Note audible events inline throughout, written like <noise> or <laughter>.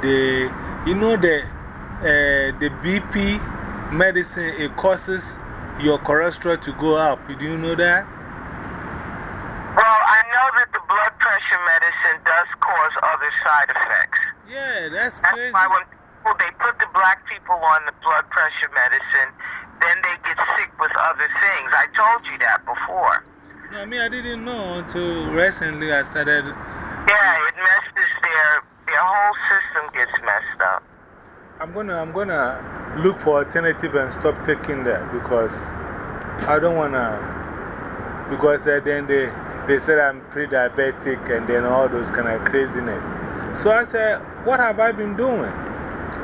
today, you know the, uh, the BP medicine, it causes your cholesterol to go up. Do you know that? Well, I know that the blood pressure medicine does cause other side effects. Yeah, that's That's crazy. why when people, they put the black people on the blood pressure medicine, then they get sick with other things. I told you that before. No, I mean, I didn't know until recently I started. Their whole system gets messed up. I'm gonna, I'm gonna look for alternative and stop taking that because I don't wanna. Because then they, they said I'm pre diabetic and then all those kind of craziness. So I said, What have I been doing?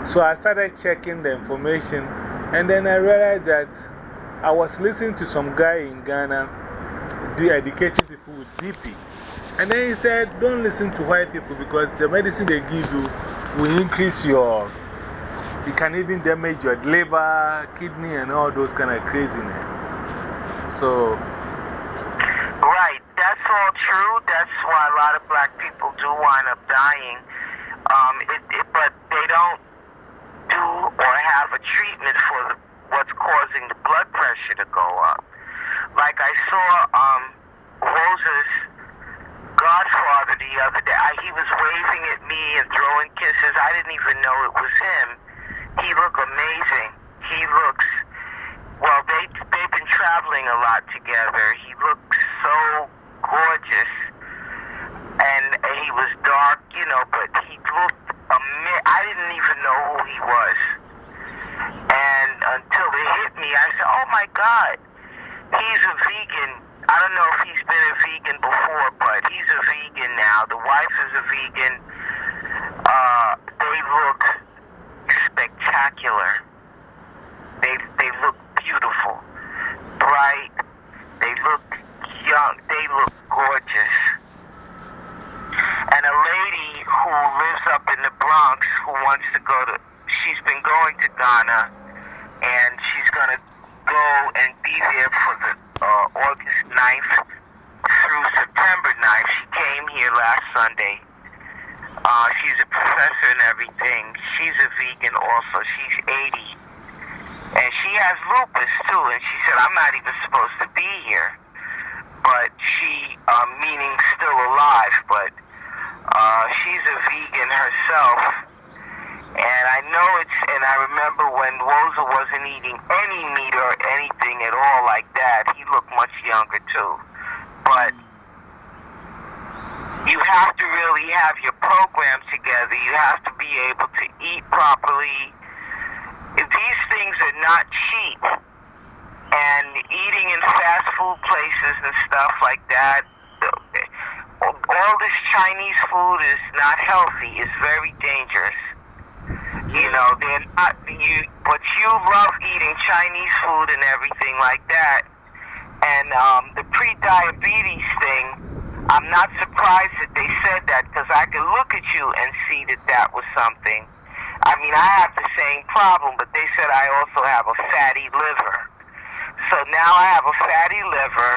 So I started checking the information and then I realized that I was listening to some guy in Ghana educating people with BP. And then he said, Don't listen to white people because the medicine they give you will increase your it can even damage your liver, kidney, and all those kind of craziness. So, Right, that's all true. That's why a lot of black people do wind up dying. Um, it, it, but they don't do or have a treatment for the, what's causing the blood pressure to go up. Like I saw um, Rosa's the other day. I, he was waving at me and throwing kisses. I didn't even know it was him. He looked amazing. He looks, well, they, they've been traveling a lot together. He looks so gorgeous. And he was dark, you know, but he looked, ama- I didn't even know who he was. And until it hit me, I said, oh my God, he's a vegan. I don't know if he's been a vegan before, but he's a vegan now. The wife is a vegan. Uh, they look spectacular. They, they look beautiful, bright. They look young. They look gorgeous. And a lady who lives up in the Bronx who wants to go to, she's been going to Ghana and she's going to go and be there for the uh, August 9th through September 9th. She came here last Sunday. Uh, she's a professor and everything. She's a vegan also. She's 80. And she has lupus too. And she said, I'm not even supposed to be here. But she, uh, meaning still alive, but uh, she's a vegan herself. And I know it's, and I remember when Rosa wasn't eating any meat or anything at all like that, he looked much younger too. But you have to really have your program together. You have to be able to eat properly. If these things are not cheap, and eating in fast food places and stuff like that, all this Chinese food is not healthy. It's very dangerous. You know, they're not you, but you love eating Chinese food and everything like that. And um, the pre-diabetes thing, I'm not surprised that they said that because I could look at you and see that that was something. I mean, I have the same problem, but they said I also have a fatty liver. So now I have a fatty liver,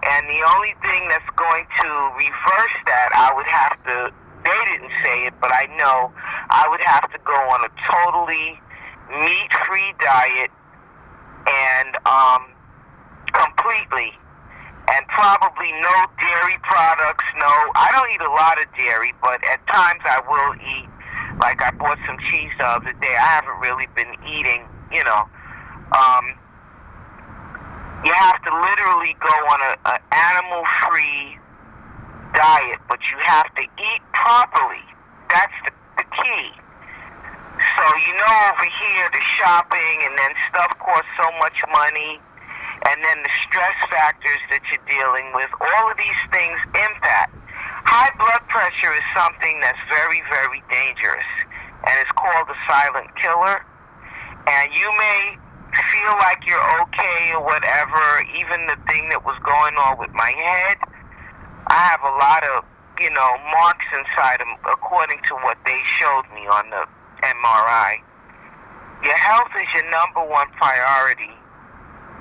and the only thing that's going to reverse that, I would have to, they didn't say it, but I know I would have to go on a totally meat free diet and um, completely. And probably no dairy products, no. I don't eat a lot of dairy, but at times I will eat. Like I bought some cheese the other day. I haven't really been eating, you know. Um, you have to literally go on a, a animal free diet, but you have to eat properly. That's the, the key. So, you know, over here, the shopping and then stuff costs so much money, and then the stress factors that you're dealing with, all of these things impact. High blood pressure is something that's very, very dangerous, and it's called a silent killer. And you may feel like you're okay or whatever, even the thing that was going on with my head, I have a lot of, you know, marks inside them according to what they showed me on the MRI. Your health is your number one priority,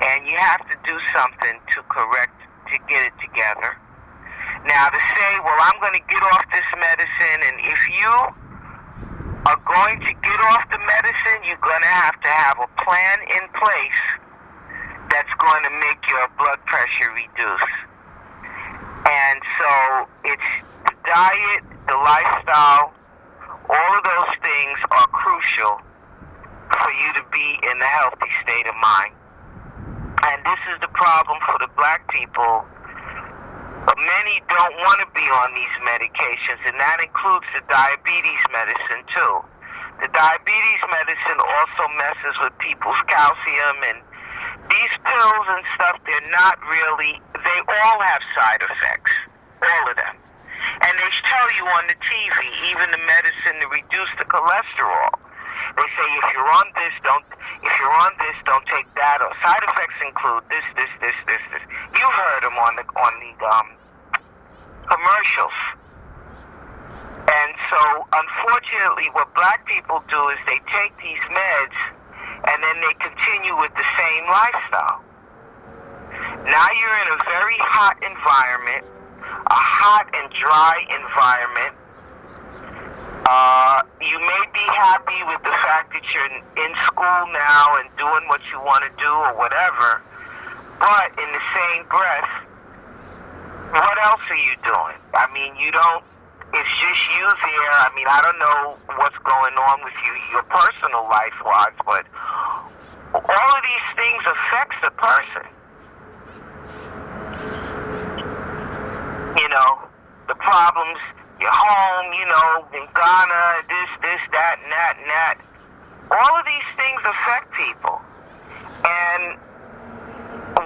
and you have to do something to correct, to get it together. Now, to say, well, I'm going to get off this medicine, and if you are going to get off the medicine, you're going to have to have a plan in place that's going to make your blood pressure reduce. And so it's the diet, the lifestyle, all of those things are crucial for you to be in a healthy state of mind. And this is the problem for the black people. But many don't want to be on these medications, and that includes the diabetes medicine too. The diabetes medicine also messes with people's calcium and these pills and stuff, they're not really, they all have side effects. All of them. And they tell you on the TV, even the medicine to reduce the cholesterol. They say if you're on this, don't, if you're on this, don't take that. Or side effects include this, this, this, this, this. You've heard them on the, on the, um, commercials. And so, unfortunately, what black people do is they take these meds and then they continue with the same lifestyle. Now you're in a very hot environment, a hot and dry environment. Uh, you may be happy with the fact that you're in school now and doing what you want to do or whatever, but in the same breath, what else are you doing? I mean, you don't, it's just you there. I mean, I don't know what's going on with you, your personal life wise, but all of these things affects the person. You know, the problems, your home, you know, in Ghana, this, this, that, and that, and that. All of these things affect people. And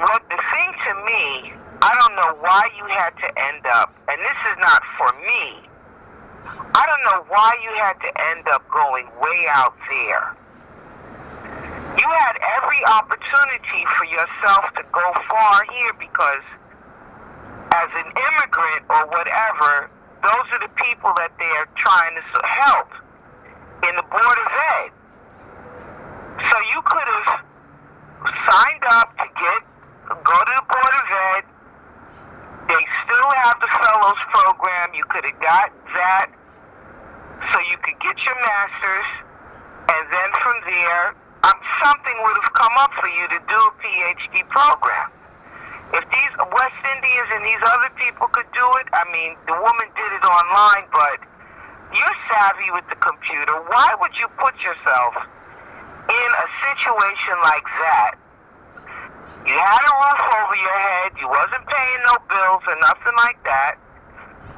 what the thing to me, I don't know why you had to end up, and this is not for me, I don't know why you had to end up going way out there you had every opportunity for yourself to go far here because as an immigrant or whatever, those are the people that they're trying to help in the Board of Ed. So you could have signed up to get go to the Board of Ed. They still have the fellows program. You could have got that so you could get your master's and then from there um, something would have come up for you to do a PhD program. If these West Indians and these other people could do it, I mean, the woman did it online, but you're savvy with the computer. Why would you put yourself in a situation like that? You had a roof over your head, you wasn't paying no bills or nothing like that,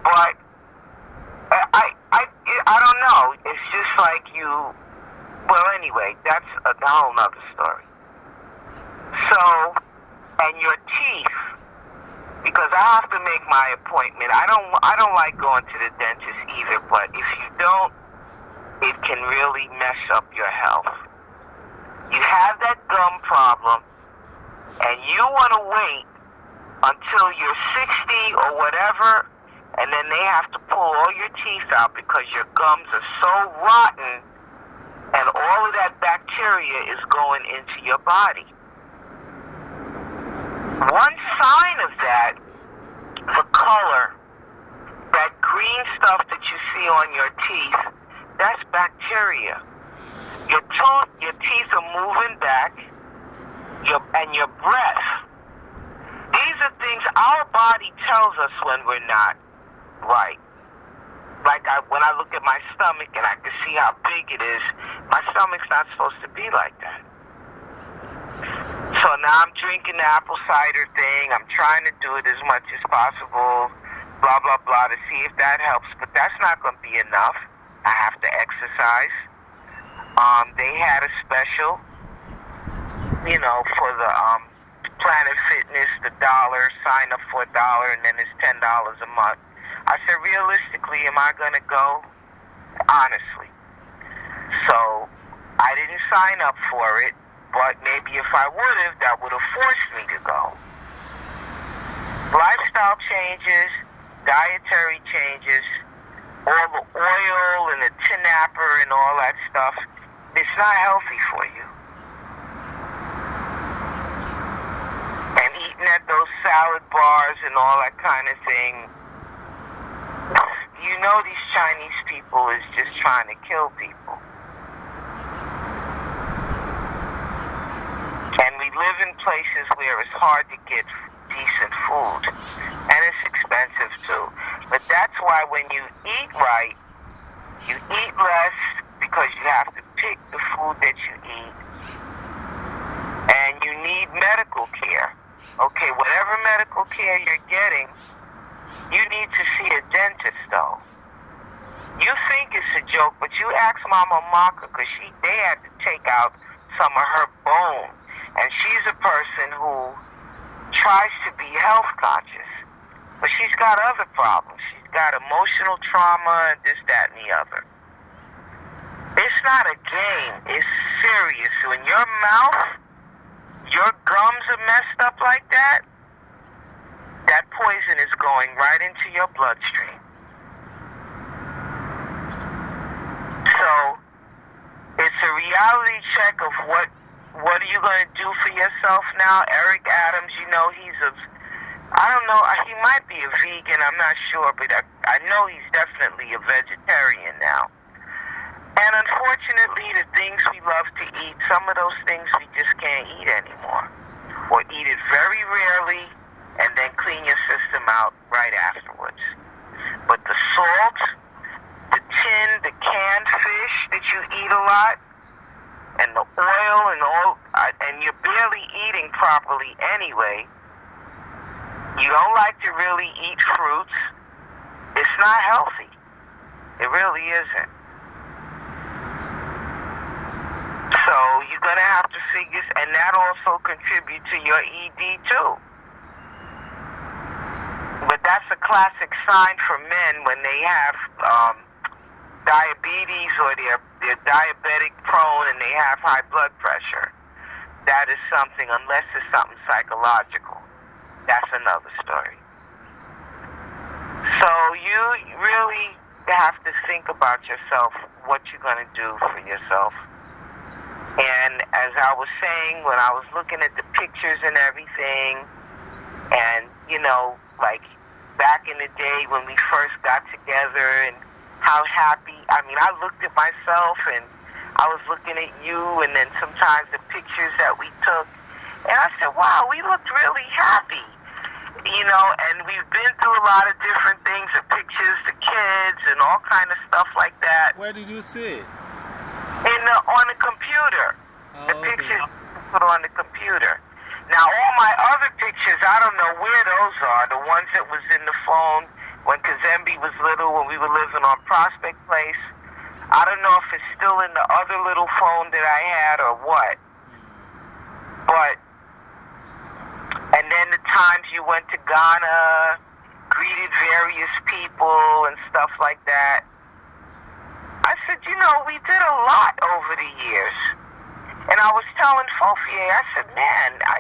but I, I, I don't know. It's just like you well, anyway, that's a whole story. So, and your teeth, because I have to make my appointment. I don't, I don't like going to the dentist either. But if you don't, it can really mess up your health. You have that gum problem, and you want to wait until you're 60 or whatever, and then they have to pull all your teeth out because your gums are so rotten and all of that bacteria is going into your body. One sign of that, the color, that green stuff that you see on your teeth, that's bacteria. Your tooth, your teeth are moving back, your and your breath. These are things our body tells us when we're not right like I, when I look at my stomach and I can see how big it is, my stomach's not supposed to be like that. So now I'm drinking the apple cider thing. I'm trying to do it as much as possible, blah, blah, blah, to see if that helps. But that's not going to be enough. I have to exercise. Um, they had a special, you know, for the um, Planet Fitness, the dollar, sign up for a dollar, and then it's $10 a month. I said, realistically, am I going to go? Honestly. So I didn't sign up for it, but maybe if I would have, that would have forced me to go. Lifestyle changes, dietary changes, all the oil and the tinapper and all that stuff, it's not healthy for you. And eating at those salad bars and all that kind of thing, you know these Chinese people is just trying to kill people. And we live in places where it's hard to get decent food. And it's expensive too. But that's why when you eat right, you eat less because you have to pick the food that you eat. And you need medical care. Okay, whatever medical care you're getting, you need to see a dentist though. You think it's a joke, but you ask Mama Maka because she they had to take out some of her bone. And she's a person who tries to be health conscious. But she's got other problems. She's got emotional trauma and this, that, and the other. It's not a game. It's serious. When your mouth, your gums are messed up like that, that poison is going right into your bloodstream. So, it's a reality check of what what are you going to do for yourself now? Eric Adams, you know, he's a, I don't know, he might be a vegan, I'm not sure, but I, I know he's definitely a vegetarian now. And unfortunately, the things we love to eat, some of those things we just can't eat anymore. Or eat it very rarely and then clean your system out right afterwards. But the salt, the tin, the canned fish that you eat a lot, and the oil and all, and you're barely eating properly anyway. You don't like to really eat fruits. It's not healthy. It really isn't. So you're gonna have to figure, and that also contributes to your ED too. But that's a classic sign for men when they have um, diabetes or they're, they're diabetic prone and they have high blood pressure. That is something, unless it's something psychological. That's another story. So you really have to think about yourself, what you're going to do for yourself. And as I was saying, when I was looking at the pictures and everything, and, you know, like back in the day when we first got together and how happy. I mean, I looked at myself and I was looking at you, and then sometimes the pictures that we took, and I said, "Wow, we looked really happy." You know, and we've been through a lot of different things, the pictures, the kids, and all kind of stuff like that. Where did you see it? In the, on the computer. Oh, the okay. pictures put on the computer. Now, all my other pictures, I don't know where those are. The ones that was in the phone when Kazembe was little, when we were living on Prospect Place. I don't know if it's still in the other little phone that I had or what. But, and then the times you went to Ghana, greeted various people and stuff like that. I said, you know, we did a lot over the years. And I was telling Fofier, I said, man, I,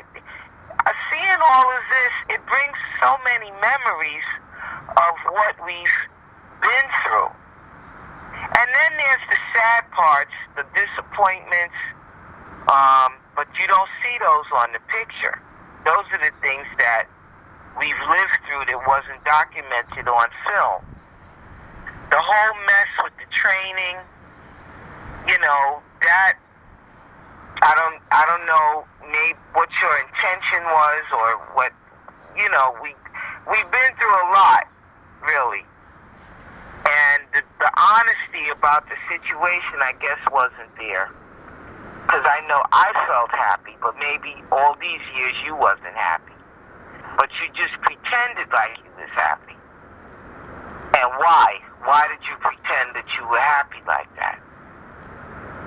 I seeing all of this, it brings so many memories of what we've been through. And then there's the sad parts, the disappointments, um, but you don't see those on the picture. Those are the things that we've lived through that wasn't documented on film. The whole mess with the training, you know, that I don't I don't know maybe what your intention was or what you know, we we've been through a lot, really. And the, the honesty about the situation, I guess, wasn't there. Because I know I felt happy, but maybe all these years you wasn't happy. But you just pretended like you was happy. And why? Why did you pretend that you were happy like that?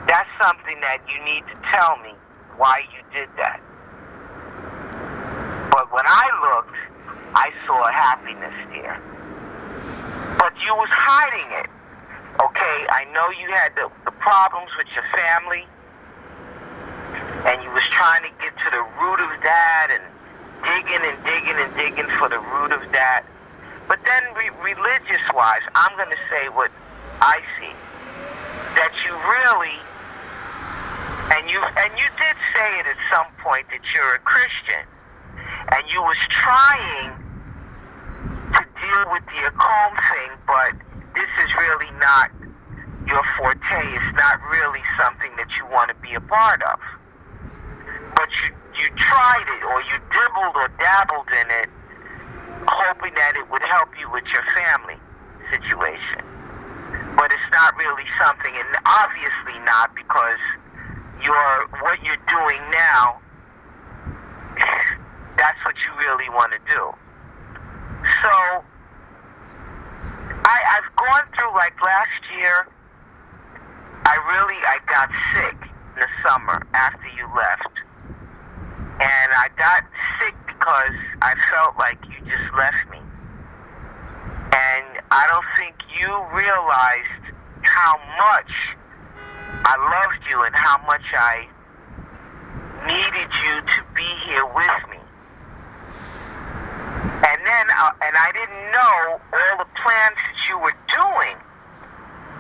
that's something that you need to tell me why you did that. But when I looked, I saw happiness there. But you was hiding it. Okay, I know you had the, the problems with your family, and you was trying to get to the root of that, and digging and digging and digging for the root of that. But then, re- religious-wise, I'm going to say what I see that you really and you and you did say it at some point that you're a Christian and you was trying deal with the occult thing but this is really not your forte it's not really something that you want to be a part of but you you tried it or you dibbled or dabbled in it hoping that it would help you with your family situation but it's not really something, and obviously not because you're what you're doing now. <laughs> That's what you really want to do. So I, I've gone through like last year. I really I got sick in the summer after you left, and I got sick because I felt like you just left me. And I don't think you realized how much I loved you and how much I needed you to be here with me. And then, uh, and I didn't know all the plans you were doing.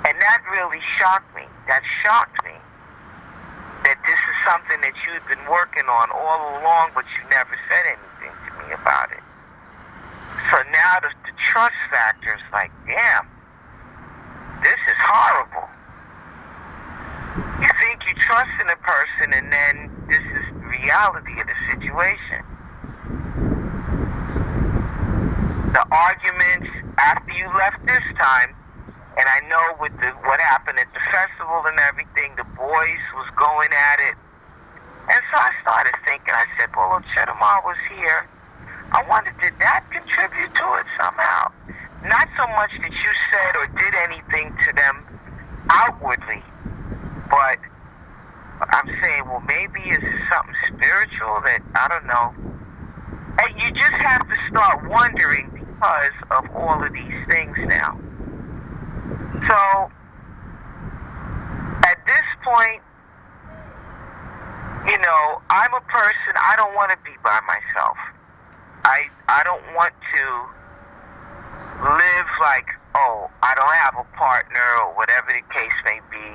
And that really shocked me. That shocked me. That this is something that you had been working on all along, but you never said anything to me about it. So now the, the trust factor is like, damn, this is horrible. You think you trust in a person, and then this is the reality of the situation. The arguments you left this time, and I know with the what happened at the festival and everything, the boys was going at it. And so I started thinking, I said, well, if Chetamar was here, I wonder, did that contribute to it somehow? Not so much that you said or did anything to them outwardly, but I'm saying, well, maybe it's something spiritual that, I don't know. And you just have to start wondering because of all of these things now. So, at this point, you know, I'm a person, I don't want to be by myself. I I don't want to live like, oh, I don't have a partner or whatever the case may be.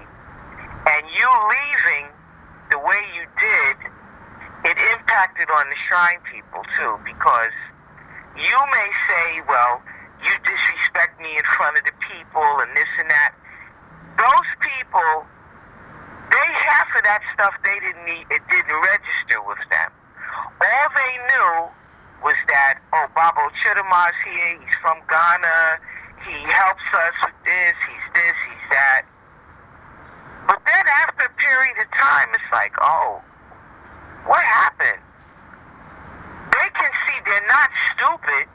And you leaving the way you did, it impacted on the shrine people too, because you may say, well, you disrespect me in front of the people and this and that. Those people, they half of that stuff they didn't need, it didn't register with them. All they knew was that, oh, Babo Chittima's here, he's from Ghana, he helps us with this, he's this, he's that. But then after a period of time, it's like, oh, what happened? They can see they're not stupid.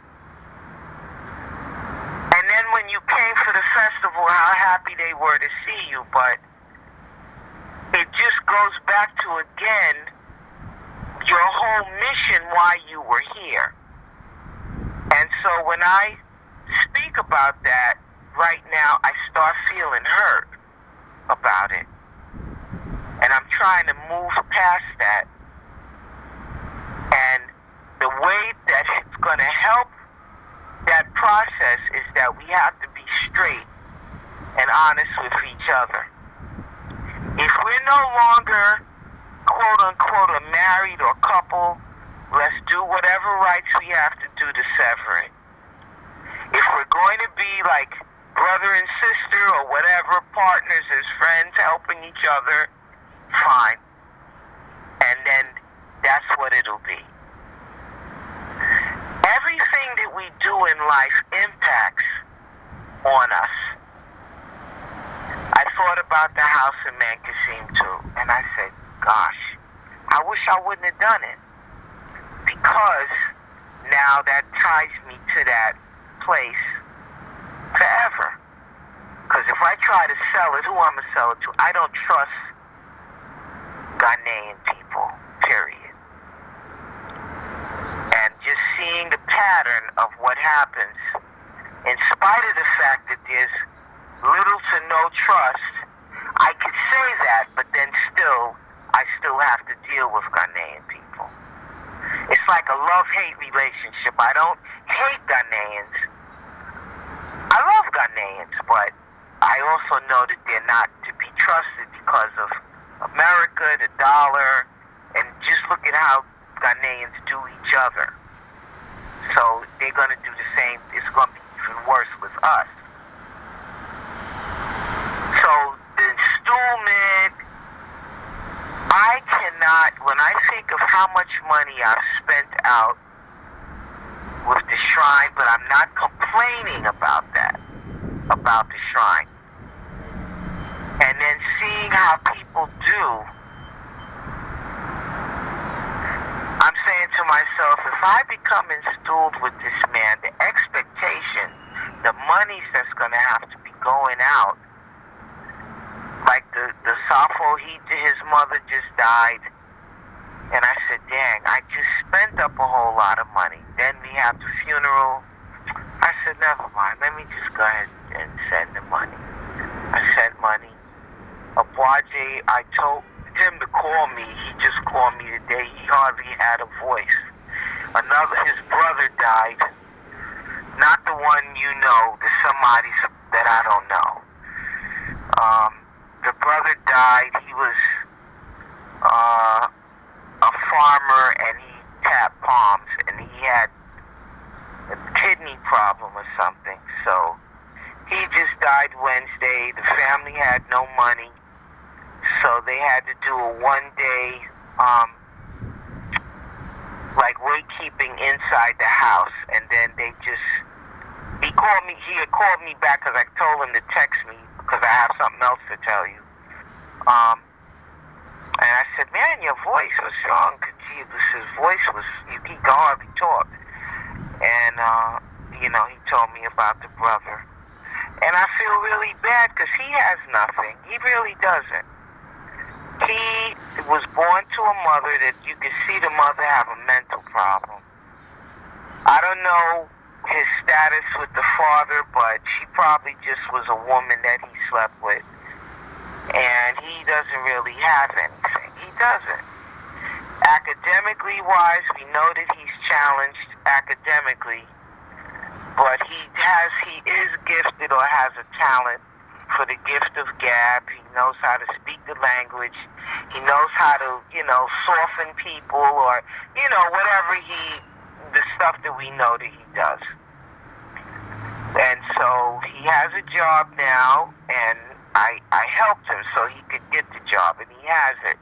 And then when you came for the festival, how happy they were to see you, but it just goes back to again your whole mission why you were here. And so when I speak about that right now, I start feeling hurt about it. And I'm trying to move past that. The way that it's going to help that process is that we have to be straight and honest with each other. If we're no longer quote unquote a married or couple, let's do whatever rights we have to do to sever it. If we're going to be like brother and sister or whatever, partners as friends helping each other, fine. And then that's what it'll be. Everything that we do in life impacts on us. I thought about the house in Mankasim too, and I said, gosh, I wish I wouldn't have done it. Because now that ties me to that place forever. Because if I try to sell it, who I'm going to sell it to? I don't trust Ghanaian people, period. And just seeing the pattern of what happens, in spite of the fact that there's little to no trust, I could say that, but then still, I still have to deal with Ghanaian people. It's like a love-hate relationship. I don't hate Ghanaians. I love Ghanaians, but I also know that they're not to be trusted because of America, the dollar, and just look at how Ghanaians do each other. So they're going to do the same. It's going to be even worse with us. So the installment, I cannot, when I think of how much money I've spent out with the shrine, but I'm not complaining about that, about the shrine. And then seeing how people do, I'm saying to myself, if I become installed with this man, the expectation, the monies that's going to have to be going out, like the, the Safo, he, his mother just died. And I said, dang, I just spent up a whole lot of money. Then we have the funeral. I said, never mind. Let me just go ahead and send the money. I sent money. Abwaje, I told him to call me. Called me today. He hardly had a voice. Another, his brother died. Not the one you know, the somebody that I don't know. Um, the brother died. He was uh, a farmer and he tapped palms and he had a kidney problem or something. So he just died Wednesday. The family had no money. So they had to do a one day, um, like keeping inside the house. And then they just, he called me, he had called me back because I told him to text me because I have something else to tell you. Um, and I said, man, your voice was strong. Jesus, his voice was, he could hardly talk. And, uh, you know, he told me about the brother. And I feel really bad because he has nothing. He really doesn't. He was born to a mother that you can see the mother have a mental problem. I don't know his status with the father, but she probably just was a woman that he slept with. And he doesn't really have anything. He doesn't. Academically wise, we know that he's challenged academically, but he has he is gifted or has a talent for the gift of gab. He knows how to speak the language. He knows how to, you know, soften people or, you know, whatever he, the stuff that we know that he does. And so he has a job now, and I, I helped him so he could get the job, and he has it.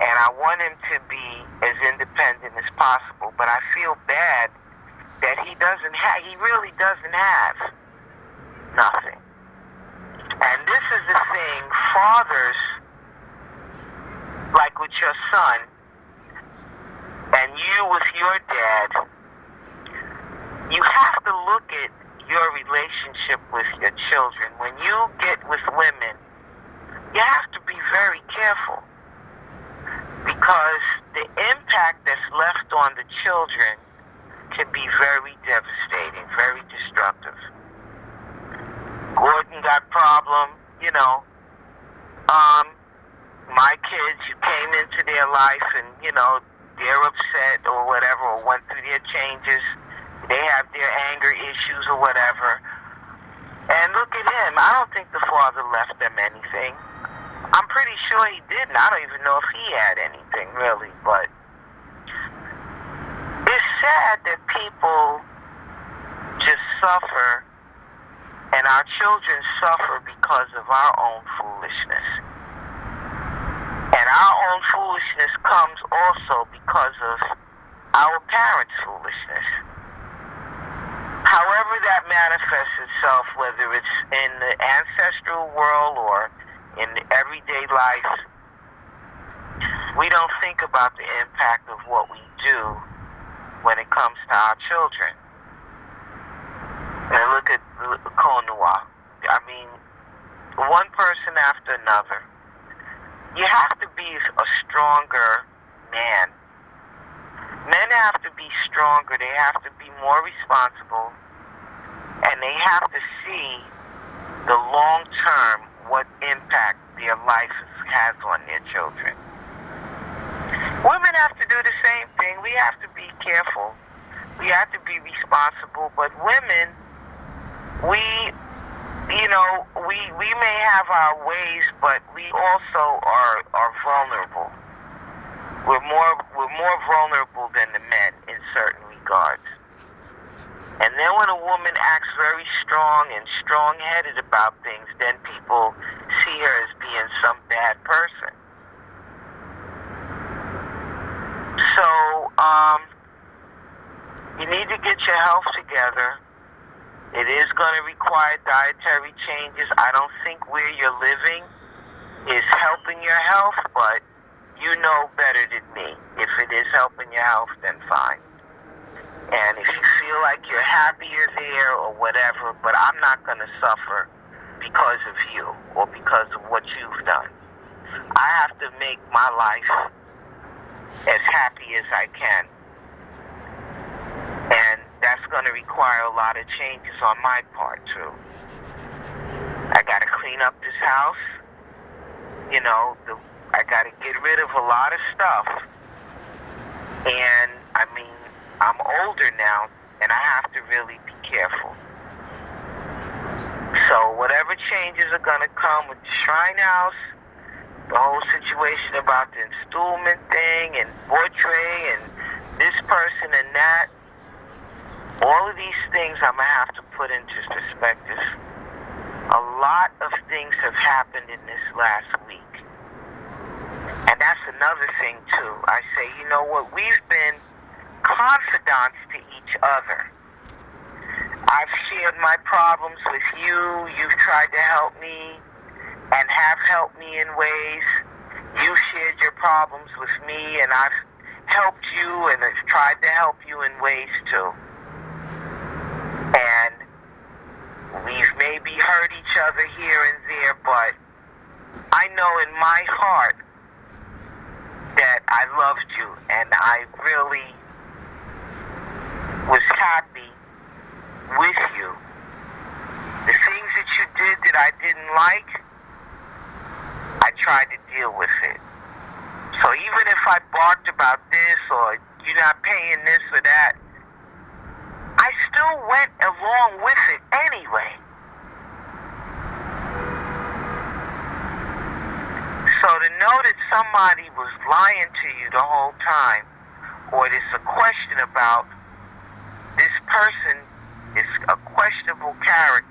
And I want him to be as independent as possible, but I feel bad that he doesn't have, he really doesn't have nothing. And this is the thing, fathers, like with your son, and you with your dad, you have to look at your relationship with your children. When you get with women, you have to be very careful because the impact that's left on the children can be very devastating, very destructive. Gordon got problem, you know. Um, my kids, you came into their life and, you know, they're upset or whatever, or went through their changes. They have their anger issues or whatever. And look at him. I don't think the father left them anything. I'm pretty sure he didn't. I don't even know if he had anything, really. But it's sad that people just suffer and our children suffer because of our own foolishness. And our own foolishness comes also because of our parents' foolishness. However that manifests itself, whether it's in the ancestral world or in everyday life, we don't think about the impact of what we do when it comes to our children. And look at Konua. I mean, one person after another. you have to be a stronger man. Men have to be stronger. They have to be more responsible. And they have to see the long term what impact their life has on their children. Women have to do the same thing. We have to be careful. We have to be responsible. But women, we, you know, we we may have our ways, but we also are are vulnerable. We're more we're more vulnerable than the men in certain regards. And then when a woman acts very strong and strong-headed about things, then people see her as being some bad person. So, um, you need to get your health together. It is going to require dietary changes. I don't think where you're living is helping your health, but you know better than me. If it is helping your health, then fine. And if you feel like you're happier there or whatever, but I'm not going to suffer because of you or because of what you've done. I have to make my life as happy as I can. That's going to require a lot of changes on my part, too. I got to clean up this house. You know, the, I got to get rid of a lot of stuff. And, I mean, I'm older now, and I have to really be careful. So, whatever changes are going to come with the Shrine House, the whole situation about the installment thing and portrait and this person and that. All of these things I'm going to have to put into perspective. A lot of things have happened in this last week. And that's another thing, too. I say, you know what? We've been confidants to each other. I've shared my problems with you. You've tried to help me and have helped me in ways. You shared your problems with me, and I've helped you and have tried to help you in ways too. And we've maybe hurt each other here and there, but I know in my heart that I loved you and I really was happy with you. The things that you did that I didn't like, I tried to deal with it. So even if I barked about this or you're not paying this or that, I still went along with it anyway. So to know that somebody was lying to you the whole time, or there's a question about this person is a questionable character,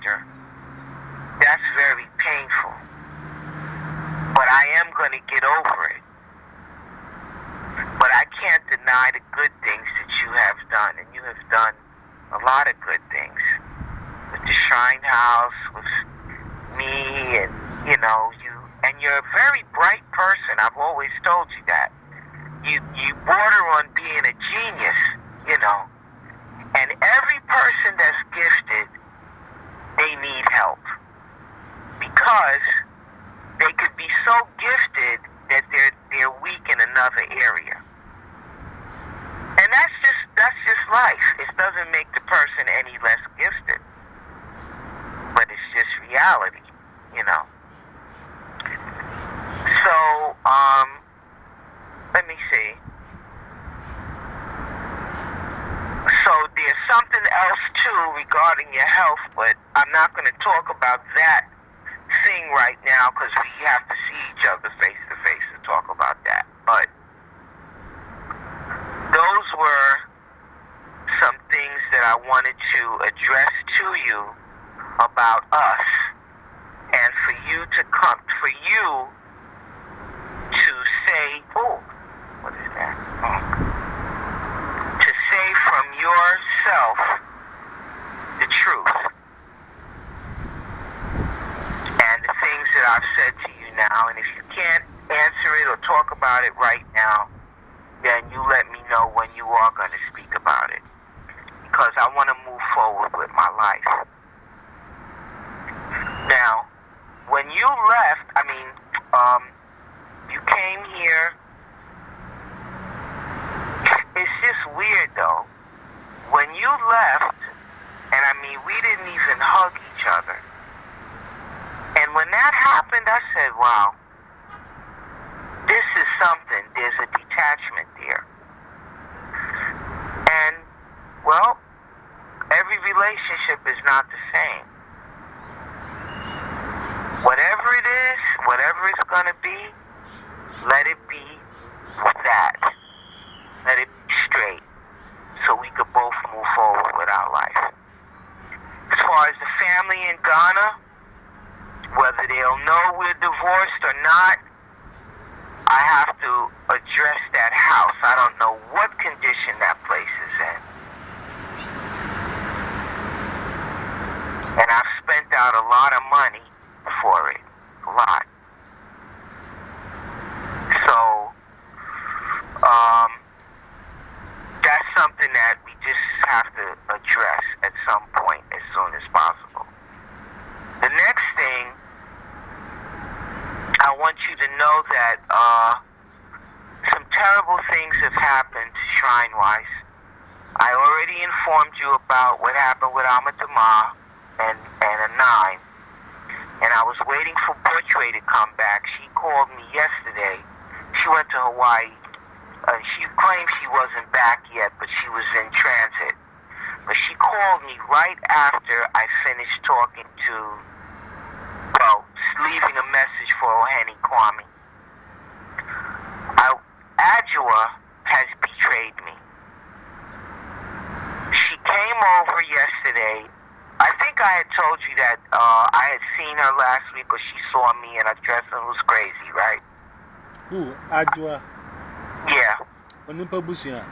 going to be, let it be that. Let it be straight so we could both move forward with our life. As far as the family in Ghana, whether they'll know we're divorced or not, I have to address that house. I don't know what condition that place is in. And I've spent out a lot of money for it. A lot. So, um, that's something that we just have to address at some point as soon as possible. The next thing, I want you to know that uh, some terrible things have happened shrine wise. I already informed you about what happened with Amadama and, and a nine. And I was waiting for Portray to come back. She called me yesterday. She went to Hawaii. Uh, she claimed she wasn't back yet, but she was in transit. But she called me right after I finished talking to, well, leaving a message for Ohani Kwame. I, Adjua has betrayed me. She came over yesterday. I think I had told you that uh, I had seen her last week, but she saw me and her dressing was crazy, right? Who? Adjua? Yeah. Onimpa Bushia?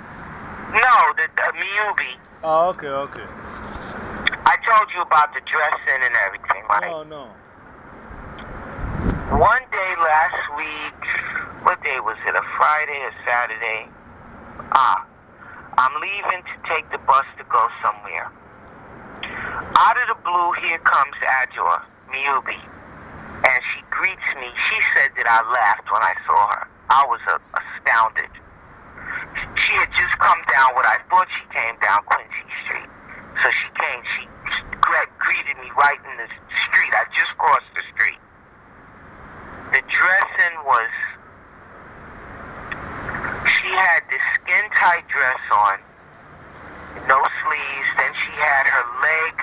No, the, the Miyubi. Oh, okay, okay. I told you about the dressing and everything, right? No, no. One day last week, what day was it? A Friday or Saturday? Ah, I'm leaving to take the bus to go somewhere. Out of the blue, here comes Adjua, Miyubi. Greets me. She said that I laughed when I saw her. I was uh, astounded. She had just come down what I thought she came down Quincy Street. So she came, she gre- greeted me right in the street. I just crossed the street. The dressing was, she had this skin tight dress on, no sleeves. Then she had her leg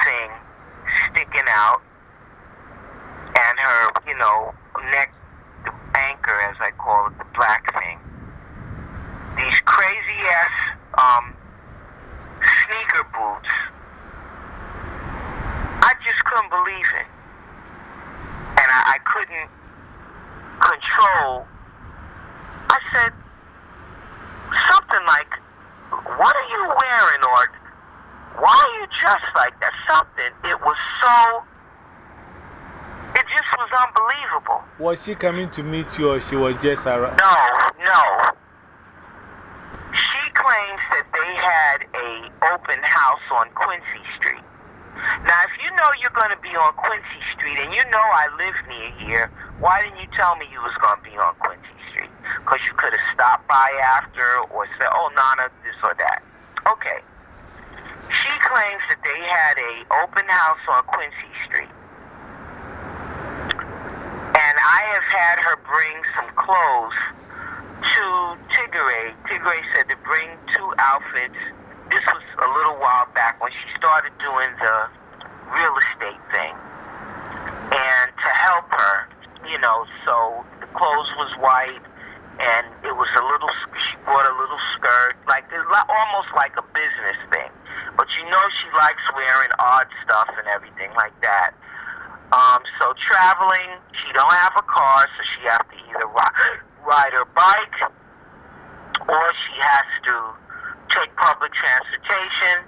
thing sticking out, and her, you know, neck, the anchor, as I call it, the black thing. These crazy ass um, sneaker boots. I just couldn't believe it. And I, I couldn't control. I said something like, What are you wearing? Or why are you dressed like that? Something. It was so. It just was unbelievable. Was she coming to meet you or she was just around? No, no. She claims that they had a open house on Quincy Street. Now, if you know you're going to be on Quincy Street and you know I live near here, why didn't you tell me you was going to be on Quincy Street? Because you could have stopped by after or said, oh, Nana, this or that. Okay. She claims that they had a open house on Quincy Street. And I have had her bring some clothes to Tigray. Tigray said to bring two outfits. This was a little while back when she started doing the real estate thing. And to help her, you know, so the clothes was white and it was a little, she bought a little skirt, like it's li- almost like a business thing. But you know she likes wearing odd stuff and everything like that. Um, so traveling, she don't have a car, so she has to either ride, ride her bike or she has to take public transportation.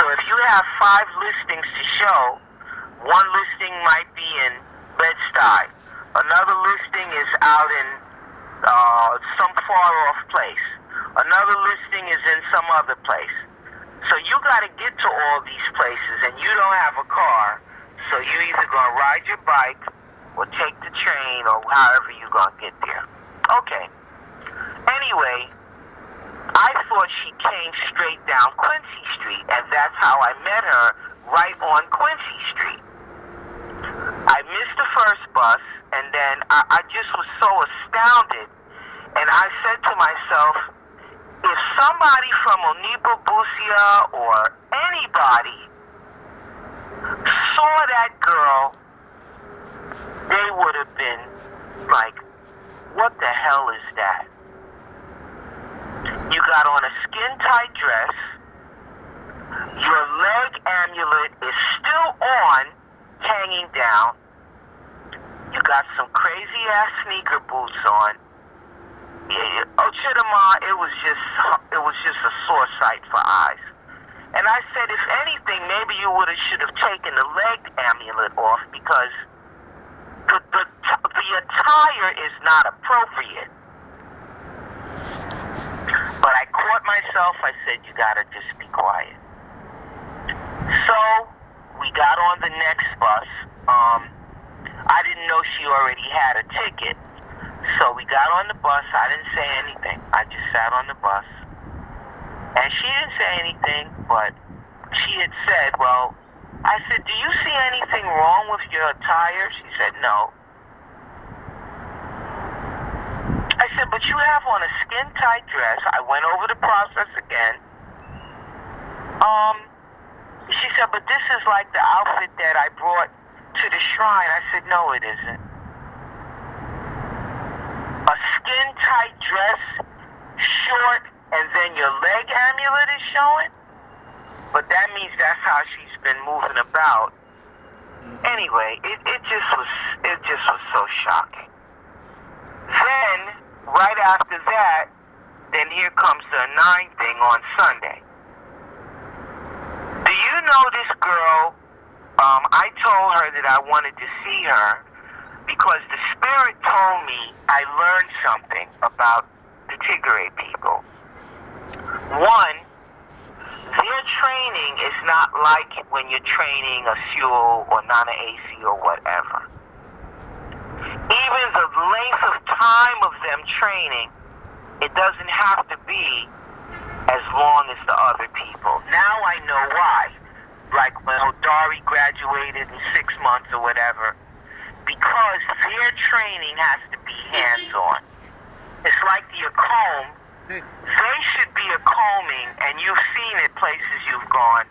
So if you have five listings to show, one listing might be in Bed-Stuy. Another listing is out in uh, some far off place. Another listing is in some other place. So you got to get to all these places and you don't have a car. So you either going to ride your bike or take the train or however you're going to get there. Okay. Anyway, I thought thought she came straight down Quincy Street, and that's how I met her right on Quincy Street. I missed the first bus, and then I, I just was so astounded, and I said to myself, if somebody from Onipa Busia or anybody saw that girl, they would have been like, what the hell is that? You got on a skin tight dress. Your leg amulet is still on, hanging down. You got some crazy ass sneaker boots on. Yeah, Ochidama, it was just it was just a sore sight for eyes. And I said, if anything, maybe you would have should have taken the leg amulet off because the the, the attire is not appropriate. But I caught myself. I said, you gotta just be quiet. So we got on the next bus. Um, I didn't know she already had a ticket. So we got on the bus. I didn't say anything. I just sat on the bus. And she didn't say anything, but she had said, well, I said, do you see anything wrong with your attire? She said, no. I said, but you have on a skin tight dress. I went over the process again. Um, she said, but this is like the outfit that I brought to the shrine. I said, no, it isn't. A skin tight dress, short, and then your leg amulet is showing? But that means that's how she's been moving about. Anyway, it, it just was it just was so shocking. Then, right after that, then here comes the nine thing on Sunday. Do you know this girl? Um, I told her that I wanted to see her because the spirit told me I learned something about the Tigray people. One, their training is not like when you're training a SEAL or Nana AC or whatever. Even the length of time of them training, it doesn't have to be as long as the other people. Now I know why. Like when Odari graduated in six months or whatever, because their training has to be hands-on. It's like the Akom they should be a combing, and you've seen it places you've gone.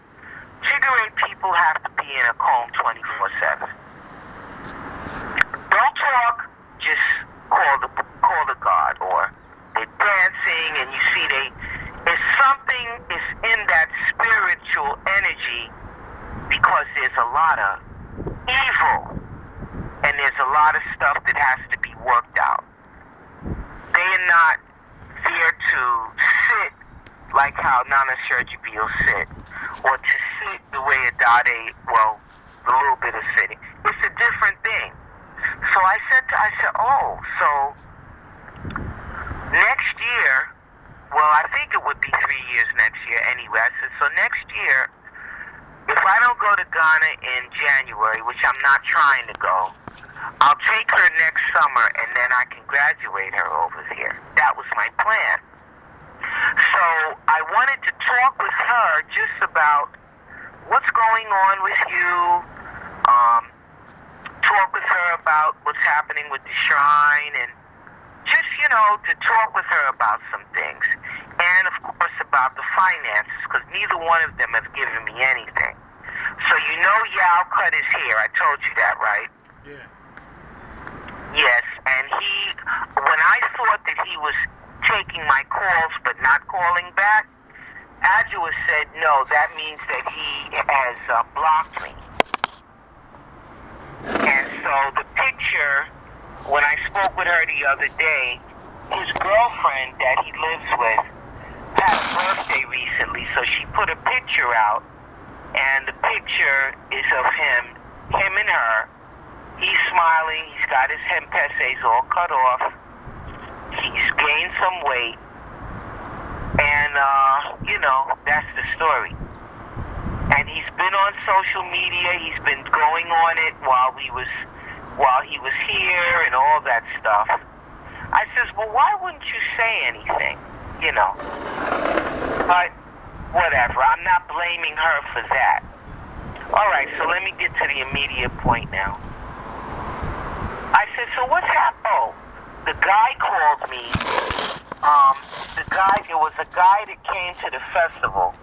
Tigray people have to be in a comb 24 7. Don't talk, just call the call the guard, or they're dancing, and you see they. If something is in that spiritual energy, because there's a lot of evil, and there's a lot of stuff that has to be worked out. They are not here to sit like how Nana Sergio sit, or to sit the way Adade, well, a little bit of sitting. It's a different thing. So I said to, I said, oh, so next year, well, I think it would be three years next year anyway. I said, so next year, if I don't go to Ghana in January, which I'm not trying to go, I'll take her next summer and then I can graduate her over here. That was my plan. So I wanted to talk with her just about what's going on with you, um, talk with her about what's happening with the shrine, and just, you know, to talk with her about some things. And, of course, about the finances, because neither one of them have given me anything. So you know Yao cut his hair. I told you that, right? Yeah. Yes, and he, when I thought that he was taking my calls but not calling back, Adjua said, no, that means that he has uh, blocked me. And so the picture, when I spoke with her the other day, his girlfriend that he lives with had a birthday recently, so she put a picture out, and the picture is of him, him and her. He's smiling, he's got his hempesses all cut off, he's gained some weight, and, uh, you know, that's the story. And he's been on social media, he's been going on it while we was while he was here and all that stuff. I says, well, why wouldn't you say anything? You know. But whatever, I'm not blaming her for that. All right, so let me get to the immediate point now. I said, so what's happened? Oh, the guy called me. Um, the guy, there was a guy that came to the festival,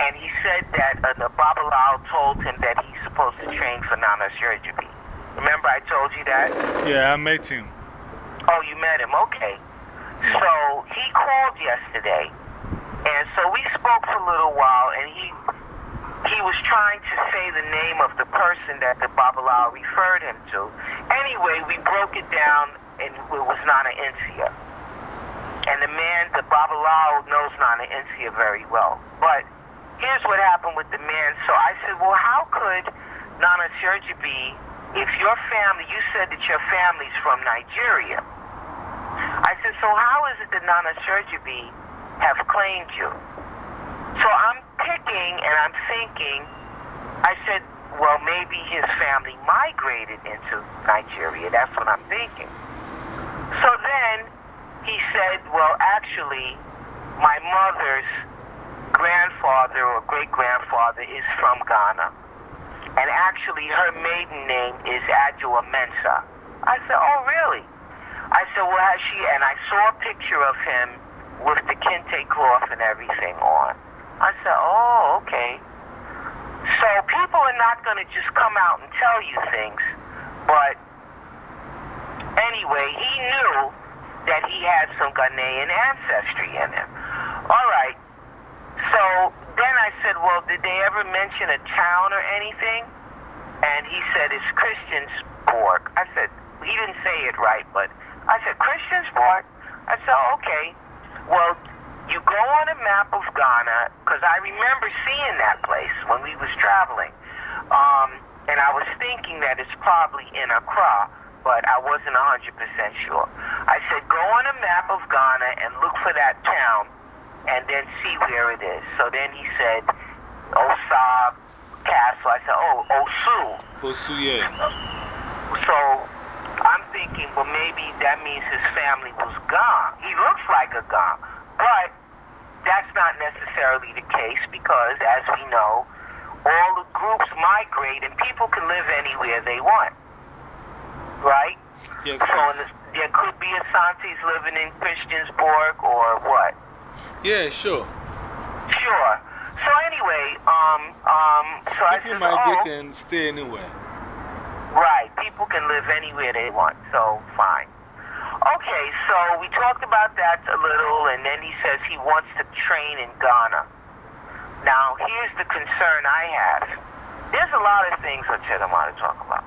and he said that uh, the Babalawo told him that he's supposed to train for Nana Shirjibi. Remember I told you that? Yeah, I met him. Oh, you met him, okay. So he called yesterday, and so we spoke for a little while, and he he was trying to say the name of the person that the Babalawo referred him to. Anyway, we broke it down, and it was Nana Insia. And the man, the Babalawo, knows Nana Insia very well. But here's what happened with the man. So I said, well, how could Nana Sergi be, if your family, you said that your family's from Nigeria. I said, so how is it that Nana Sergi have claimed you? So I'm picking and I'm thinking, I said, well, maybe his family migrated into Nigeria. That's what I'm thinking. So then he said, well, actually, my mother's grandfather or great grandfather is from Ghana. And actually, her maiden name is Adjua Mensa. I said, oh, really? I said, well, has she? And I saw a picture of him with the kente cloth and everything on. I said, oh, okay. So people are not going to just come out and tell you things. But anyway, he knew that he had some Ghanaian ancestry in him. All right. So then I said, well, did they ever mention a town or anything? And he said, it's Christiansborg. I said, he didn't say it right, but I said, Christiansborg? I said, oh, okay. Well, you go on a map of Ghana, because I remember seeing that place when we was traveling. Um, and I was thinking that it's probably in Accra, but I wasn't 100% sure. I said, go on a map of Ghana and look for that town, and then see where it is. So then he said, Osa Castle. I said, oh, Osu. Osu, yeah. So thinking, well, maybe that means his family was gone. He looks like a Ghan. But that's not necessarily the case because, as we know, all the groups migrate and people can live anywhere they want. Right? Yes, so the, there could be Asantes living in Christiansborg or what? Yeah, sure. Sure. So anyway, um, um, so I People said, migrate oh, and stay anywhere. People can live anywhere they want, so fine. Okay, so we talked about that a little, and then he says he wants to train in Ghana. Now, here's the concern I have. There's a lot of things that I want to talk about.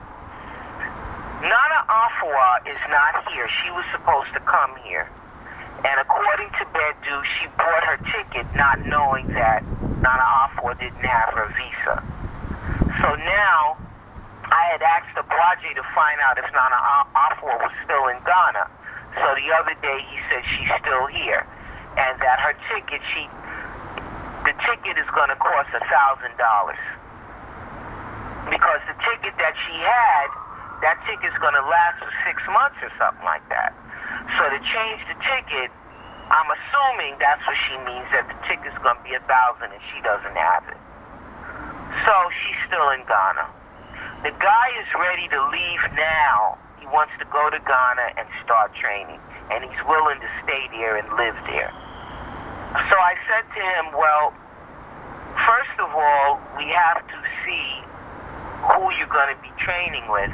Nana Afua is not here. She was supposed to come here. And according to Bedu, she bought her ticket not knowing that Nana Afua didn't have her visa. So now, I had asked Abuaje to find out if Nana Afua was still in Ghana. So the other day he said she's still here. And that her ticket, she, the ticket is going to cost a thousand dollars. Because the ticket that she had, that ticket's going to last for six months or something like that. So to change the ticket, I'm assuming that's what she means, that the ticket's going to be a thousand and she doesn't have it. So she's still in Ghana. The guy is ready to leave now. He wants to go to Ghana and start training. And he's willing to stay there and live there. So I said to him, well, first of all, we have to see who you're going to be training with.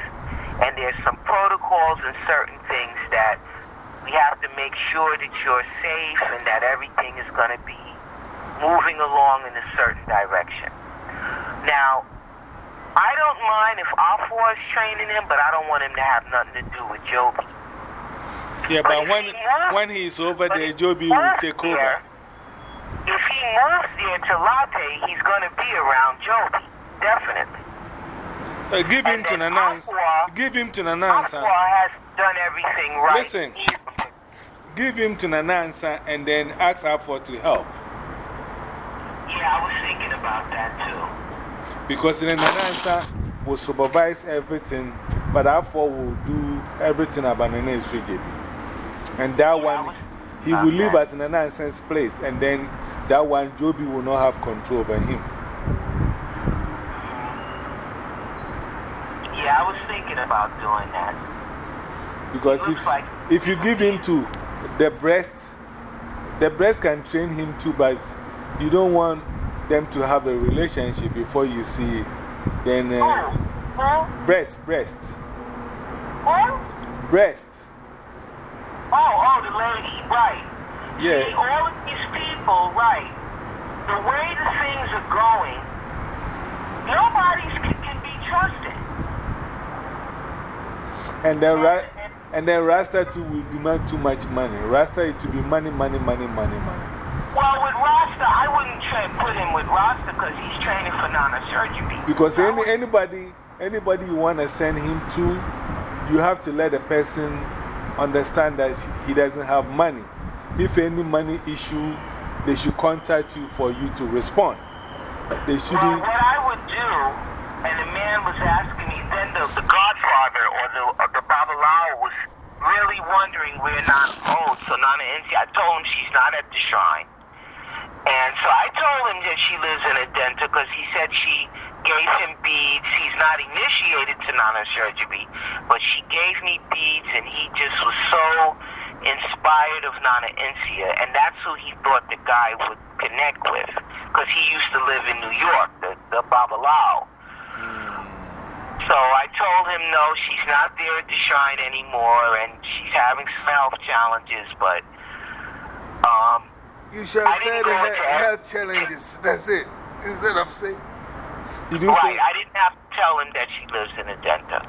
And there's some protocols and certain things that we have to make sure that you're safe and that everything is going to be moving along in a certain direction. Now, I don't mind if Afua is training him, but I don't want him to have nothing to do with Joby. Yeah, But but when, he moves- when he's over there, Joby will take there, over. If he moves there to Larteh, he's going to be around Joby, definitely. Uh, give him to then Nanans. Afua- Give him to Nanansa. has done everything right. Listen. Give him to Nanansa and then ask her to help. Yeah, I was thinking about that too. Because then Nanansa will supervise everything, but Afo will do everything about Nana JB. And that one, He will live at a nonsense place, and then that one, Joby will not have control over him. Yeah, I was thinking about doing that. Because if, like if you give him to the breast, the breast can train him too, but you don't want them to have a relationship before you see. Then, uh, breast, breast, breast. Oh, oh, the lady, right. Yeah. See, all of these people, right, the way the things are going, nobody's can, can be trusted. And then, right. and then Rasta too will demand too much money. Rasta, it will be money, money, money, money, money. Well, with Rasta, I wouldn't put him with Rasta because he's training for Nana surgery. Because any, anybody, anybody you want to send him to, you have to let the person understand that he doesn't have money. If any money issue, they should contact you for you to respond. They shouldn't. what I would do, and the man was asking me, then the, the Godfather or the, or the Babalawo was really wondering where Nana owed. So Nana Insi, I told him she's not at the shrine. And so I told him that she lives in Adenta because he said she gave him beads. He's not initiated to Nana surgery, but she gave me beads and he just was so inspired of Nana Insia. And that's who he thought the guy would connect with because he used to live in New York, the, the Babalawo. So I told him no, she's not there at the shrine anymore, and she's having some health challenges. But um, You should I say didn't the go he- health challenges. That's it. Is. Instead of saying. You do right, say. I didn't have to tell him that she lives in Adenta.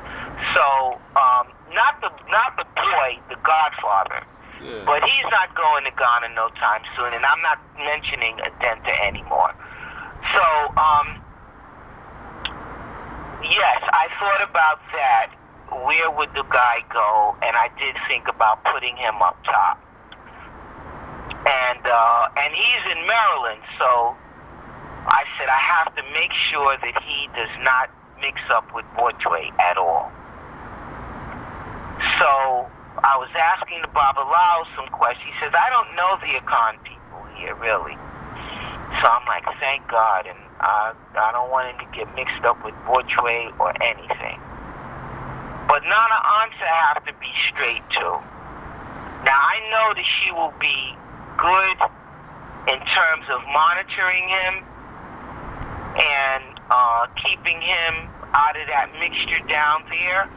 So um, not the not the boy, the Godfather. Yeah. But he's not going to Ghana no time soon, and I'm not mentioning Adenta anymore. So, um, yes, I thought about that. Where would the guy go? And I did think about putting him up top. And uh, and he's in Maryland, so I said I have to make sure that he does not mix up with Bortway at all. So I was asking the Babalawo some questions. He says, I don't know the Akan people here, really. So I'm like, thank God. And I, I don't want him to get mixed up with Bortway or anything. But Nana Ansa have to be straight, too. Now, I know that she will be good in terms of monitoring him and uh, keeping him out of that mixture down there.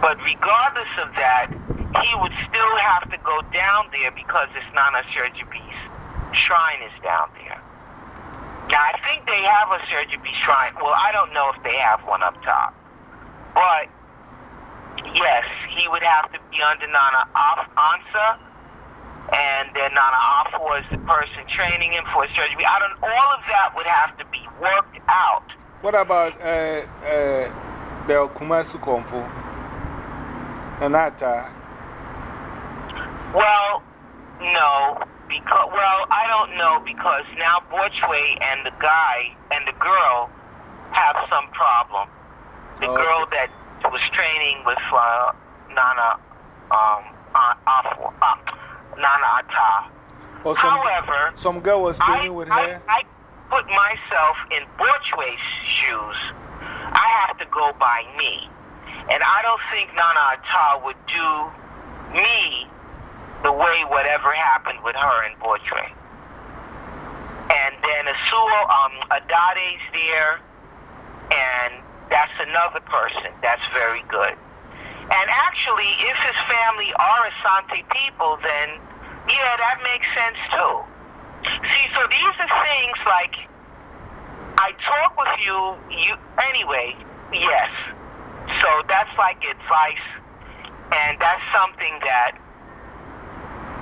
But regardless of that, he would still have to go down there because it's Nana Sergibi's shrine is down there. Now, I think they have a Sergibi shrine. Well, I don't know if they have one up top. But, yes, he would have to be under Nana Ansa, and then Nana Afua is the person training him for surgery. I don't, all of that would have to be worked out. What about uh, uh, the Kumasu Komfu? Anata. Well, no, because well, I don't know because now Borchway and the guy and the girl have some problem. The Oh, girl that was training with uh, Nana um, uh, Afua, uh, Nana Ata. Or some, However, some girl was training I, with I, her. I put myself in Borchway's shoes. I have to go by me. And I don't think Nana Ata would do me the way whatever happened with her in Borchway. And then Asuo, um, Adade's there, and that's another person that's very good. And actually, if his family are Asante people, then yeah, that makes sense too. See, so these are things like I talk with you, you anyway. Yes, so that's like advice, and that's something that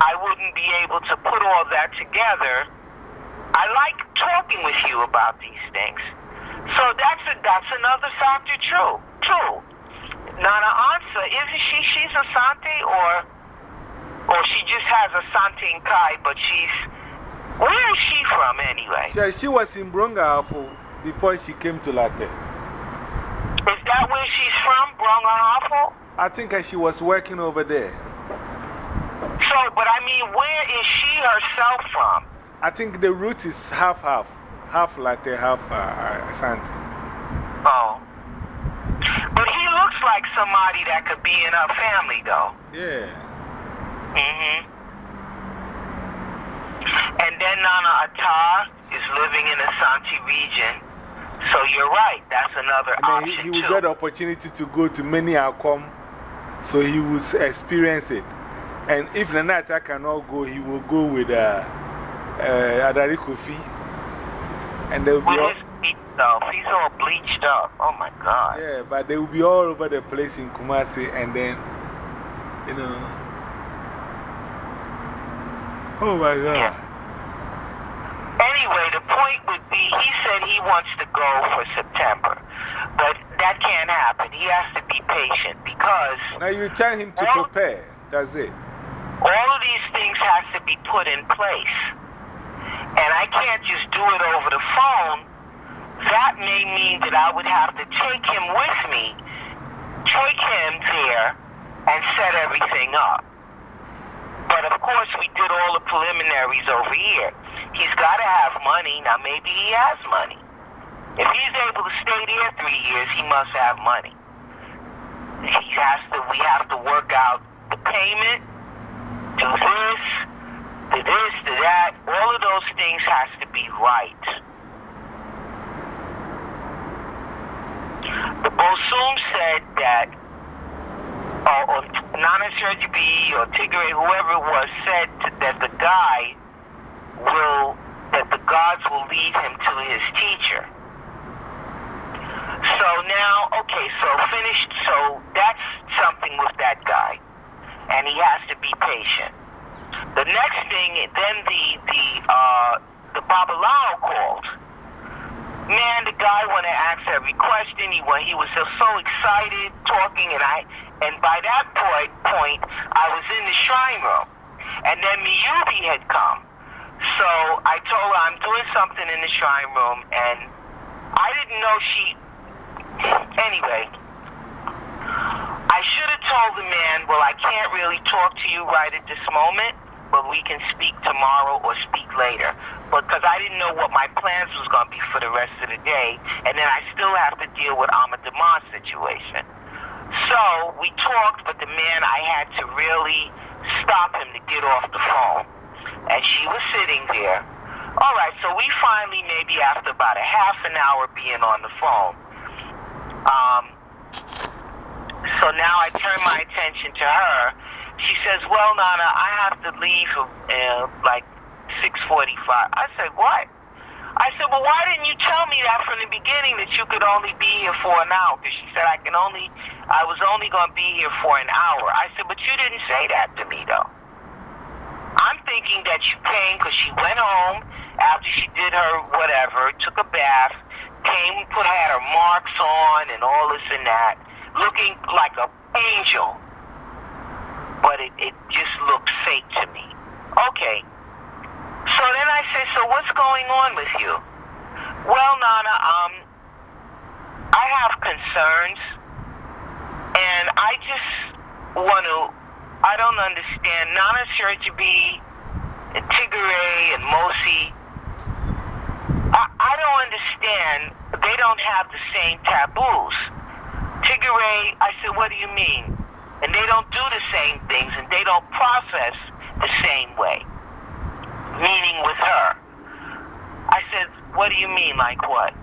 I wouldn't be able to put all that together. I like talking with you about these things. So that's a, that's another factor too. Too. Nana Ansa, isn't she? She's a Sante, or or she just has a Sante in Kai, but she's where is she from anyway? She, she was in Brong Ahafo before she came to Larteh. Is that where she's from, Brong Ahafo? I think she was working over there. So but I mean, where is she herself from? I think the root is half half. Half Larteh, half uh, Ashanti. Oh. But he looks like somebody that could be in her family, though. Yeah. Mm hmm. And then Nana Atar is living in the Santi region. So you're right, that's another and option. He, he will too. get the opportunity to go to many Akom, so he will experience it. And if Nanata cannot go, he will go with uh, uh, Adari Kofi. And they will be though, he's all bleached up. Oh my God. yeah, but they will be all over the place in Kumasi, and then, you know. Oh my God. Yeah. Anyway, the point would be he said he wants to go for September. But that can't happen. He has to be patient because Now you tell him to Well- prepare. That's it. all of these things has to be put in place. And I can't just do it over the phone. That may mean that I would have to take him with me, take him there, and set everything up. But of course, we did all the preliminaries over here. He's got to have money. Now, maybe he has money. If he's able to stay there three years, he must have money. He has to. We have to work out the payment, do this, do this, do that. All of those things has to be right. The Bosum said that, or, or Nana Sergibi or Tigray, whoever it was, said that the guy will, that the gods will lead him to his teacher. So now, okay, so finished, so that's something with that guy. And he has to be patient. The next thing, then the, the, uh, the Babalawo called. Man, the guy wanted to ask every question. He, wa- he was so, so excited talking, and I, and by that point, point, I was in the shrine room. And then Miyubi had come. So I told her I'm doing something in the shrine room, and I didn't know she. Anyway, I should have told the man, well, I can't really talk to you right at this moment, but we can speak tomorrow or speak later. Because I didn't know what my plans was going to be for the rest of the day, and then I still have to deal with Ahmad Daman's situation. So we talked, but the man, I had to really stop him to get off the phone. And she was sitting there. All right, so we finally, maybe after about a half an hour being on the phone, um, so now I turn my attention to her. She says, "Well, Nana, I have to leave uh, like 6:45." I said, "What?" I said, "Well, why didn't you tell me that from the beginning that you could only be here for an hour?" Because she said, "I can only, I was only going to be here for an hour." I said, "But you didn't say that to me, though." I'm thinking that you came because she went home after she did her whatever, took a bath, came, put had her marks on and all this and that, looking like an angel. But it, it just looked fake to me. Okay. So then I say, so what's going on with you? Well, Nana, um, I have concerns, and I just want to. I don't understand. Nana Shirjibi, and Tigray, and Mosi. I, I don't understand. They don't have the same taboos. Tigray, I said, what do you mean? And they don't do the same things, and they don't process the same way. Meaning with her. I said, what do you mean, like what?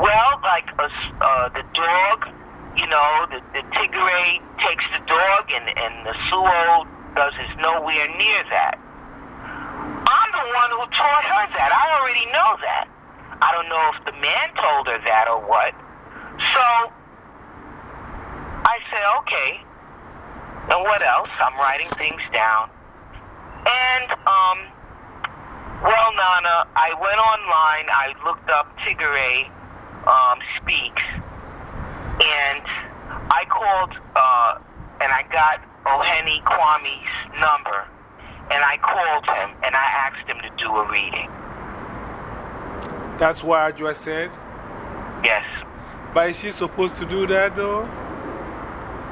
Well, like a uh, the dog, you know, the, the takes the dog, and, and the Suo does is nowhere near that. I'm the one who taught her that. I already know that. I don't know if the man told her that or what. So I said, okay. And what else? I'm writing things down. And, um, well, Nana, I went online, I looked up Tigray um, Speaks, and I called, uh, and I got Oheni Kwame's number, and I called him, and I asked him to do a reading. That's what Adwa said. Yes. But is she supposed to do that though?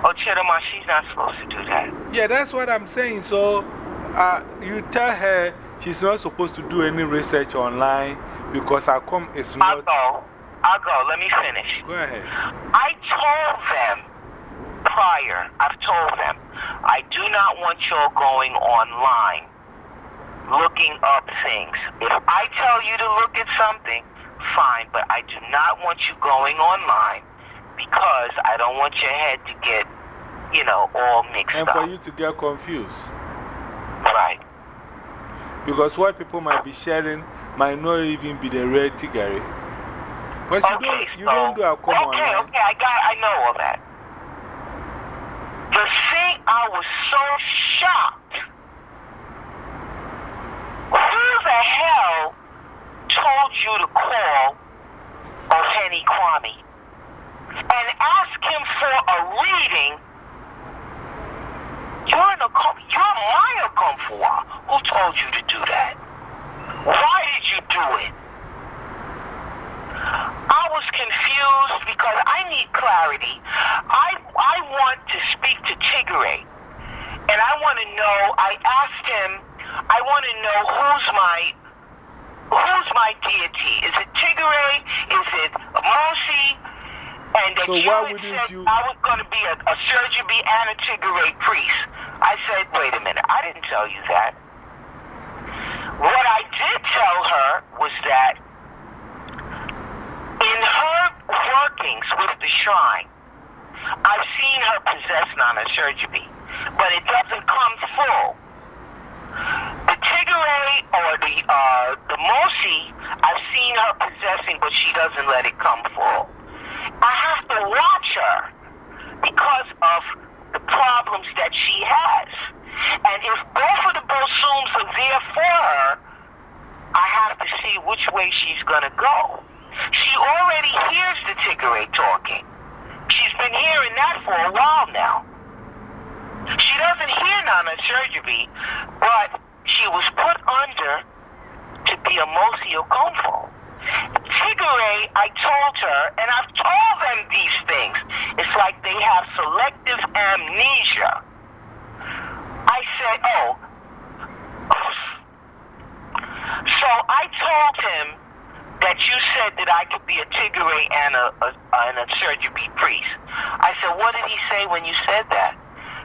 Oh, Chidama, she's not supposed to do that. Yeah, that's what I'm saying. So uh, you tell her she's not supposed to do any research online because our com is not. I'll go. I'll go. Let me finish. Go ahead. I told them prior, I've told them, I do not want y'all going online looking up things. If I tell you to look at something, fine, but I do not want you going online because I don't want your head to get, you know, all mixed and up. And for you to get confused. Right. Because what people might be sharing might not even be the real Tigari. Because you, Okay, don't, you so- don't do a common Okay, online. okay, I got, I know all that. The thing I was so shocked. Who the hell told you to call Oheni Kwame and ask him for a reading? You're in a you're Maya Kumfua. Who told you to do that? Why did you do it? I was confused because I need clarity. I I want to speak to Tigray, and I want to know. I asked him. I want to know who's my who's my deity. Is it Tigray? Is it Mosi? And that So why wouldn't said you- I was going to be a, a Sergibi and a Tigray priest. I said, wait a minute. I didn't tell you that. What I did tell her was that in her workings with the shrine, I've seen her possess Sergibi, but it doesn't come full. The Tigray or the uh, the Mosi, I've seen her possessing, but she doesn't let it come full. I have to watch her because of the problems that she has. And if both of the Bosums are there for her, I have to see which way she's going to go. She already hears the Tigray talking. She's been hearing that for a while now. She doesn't hear Nana Sergibi, but she was put under to be a Mosi Okomfo. Tigray, I told her, and I've told them these things. It's like they have selective amnesia. I said, oh. So I told him that you said that I could be a Tigray and a, a, and a Sergibi priest. I said, what did he say when you said that?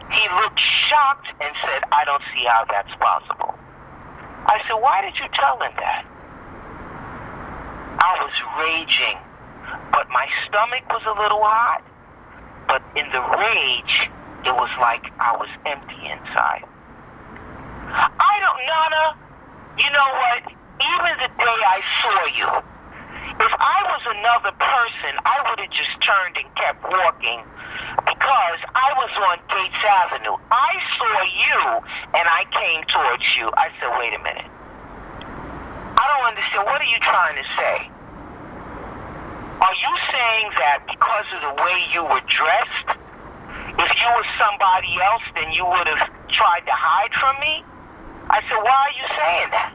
He looked shocked and said, I don't see how that's possible. I said, why did you tell him that? I was raging, but my stomach was a little hot. But in the rage, it was like I was empty inside. I don't, Nana, you know what? Even the day I saw you, if I was another person, I would have just turned and kept walking because I was on Gates Avenue. I saw you and I came towards you. I said, wait a minute. I don't understand. What are you trying to say? Are you saying that because of the way you were dressed, if you were somebody else, then you would have tried to hide from me? I said, why are you saying that?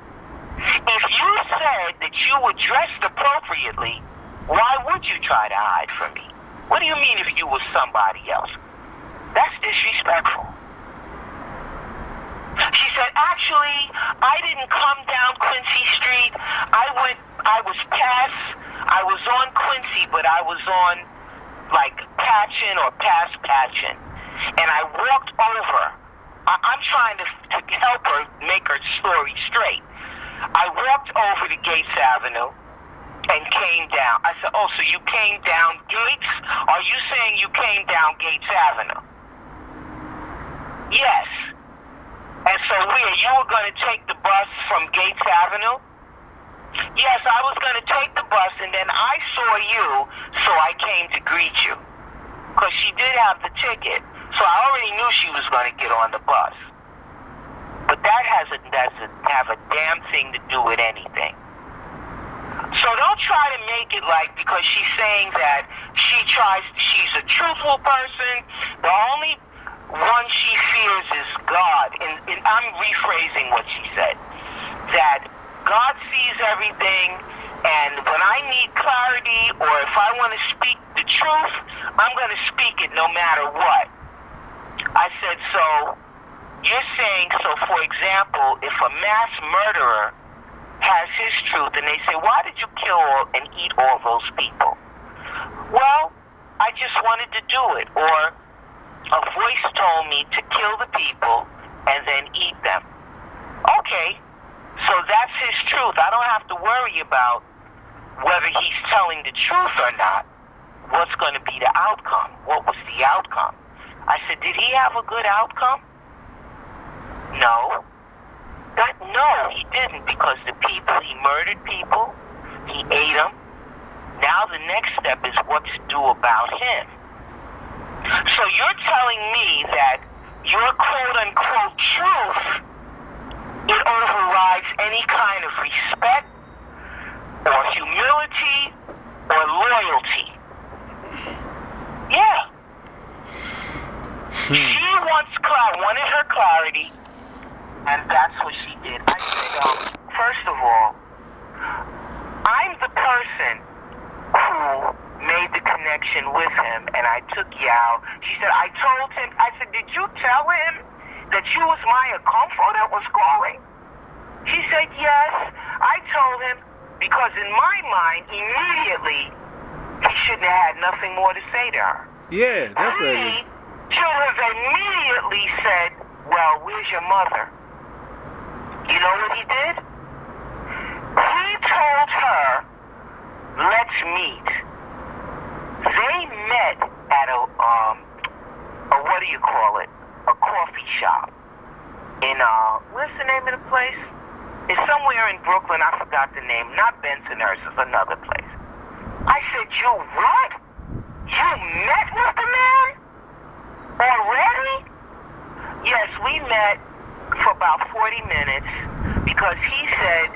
If you said that you were dressed appropriately, why would you try to hide from me? What do you mean if you were somebody else? That's disrespectful. She said, actually, I didn't come down Quincy Street. I went, I was past, I was on Quincy, but I was on like Patchen or past Patchen. And I walked over. I, I'm trying to, to help her make her story straight. I walked over to Gates Avenue and came down. I said, oh, so you came down Gates? Are you saying you came down Gates Avenue? Yes. And so where? You were going to take the bus from Gates Avenue? Yes, I was going to take the bus, and then I saw you, so I came to greet you. Because she did have the ticket, so I already knew she was going to get on the bus. But that has a, doesn't have a damn thing to do with anything. So don't try to make it like because she's saying that she tries, she's a truthful person. The only one she fears is God. And, and I'm rephrasing what she said. That God sees everything, and when I need clarity or if I want to speak the truth, I'm going to speak it no matter what. I said, so you're saying, so for example, if a mass murderer has his truth and they say, why did you kill and eat all those people? Well, I just wanted to do it. Or a voice told me to kill the people and then eat them. Okay, so that's his truth. I don't have to worry about whether he's telling the truth or not. What's going to be the outcome? What was the outcome? I said, did he have a good outcome? No. That, no, he didn't because the people, he murdered people, he ate them. Now the next step is what to do about him. So you're telling me that your quote unquote truth, it overrides any kind of respect or humility or loyalty. Yeah. She wants clarity, wanted her clarity, and that's what she did. I said, um, first of all, I'm the person who made the connection with him, and I took Yao. She said, I told him, I said, did you tell him that you was Maya Comfo that was calling? She said, yes. I told him, because in my mind, immediately, he shouldn't have had nothing more to say to her. Yeah, definitely. He should have immediately said, Well, where's your mother? You know what he did? He told her, Let's meet. They met at a, um, a, what do you call it? A coffee shop. In, uh, where's the name of the place? It's somewhere in Brooklyn. I forgot the name. Not Bensonhurst. It's another place. I said, You what? You met with the man? Already? Yes, we met for about 40 minutes because he said,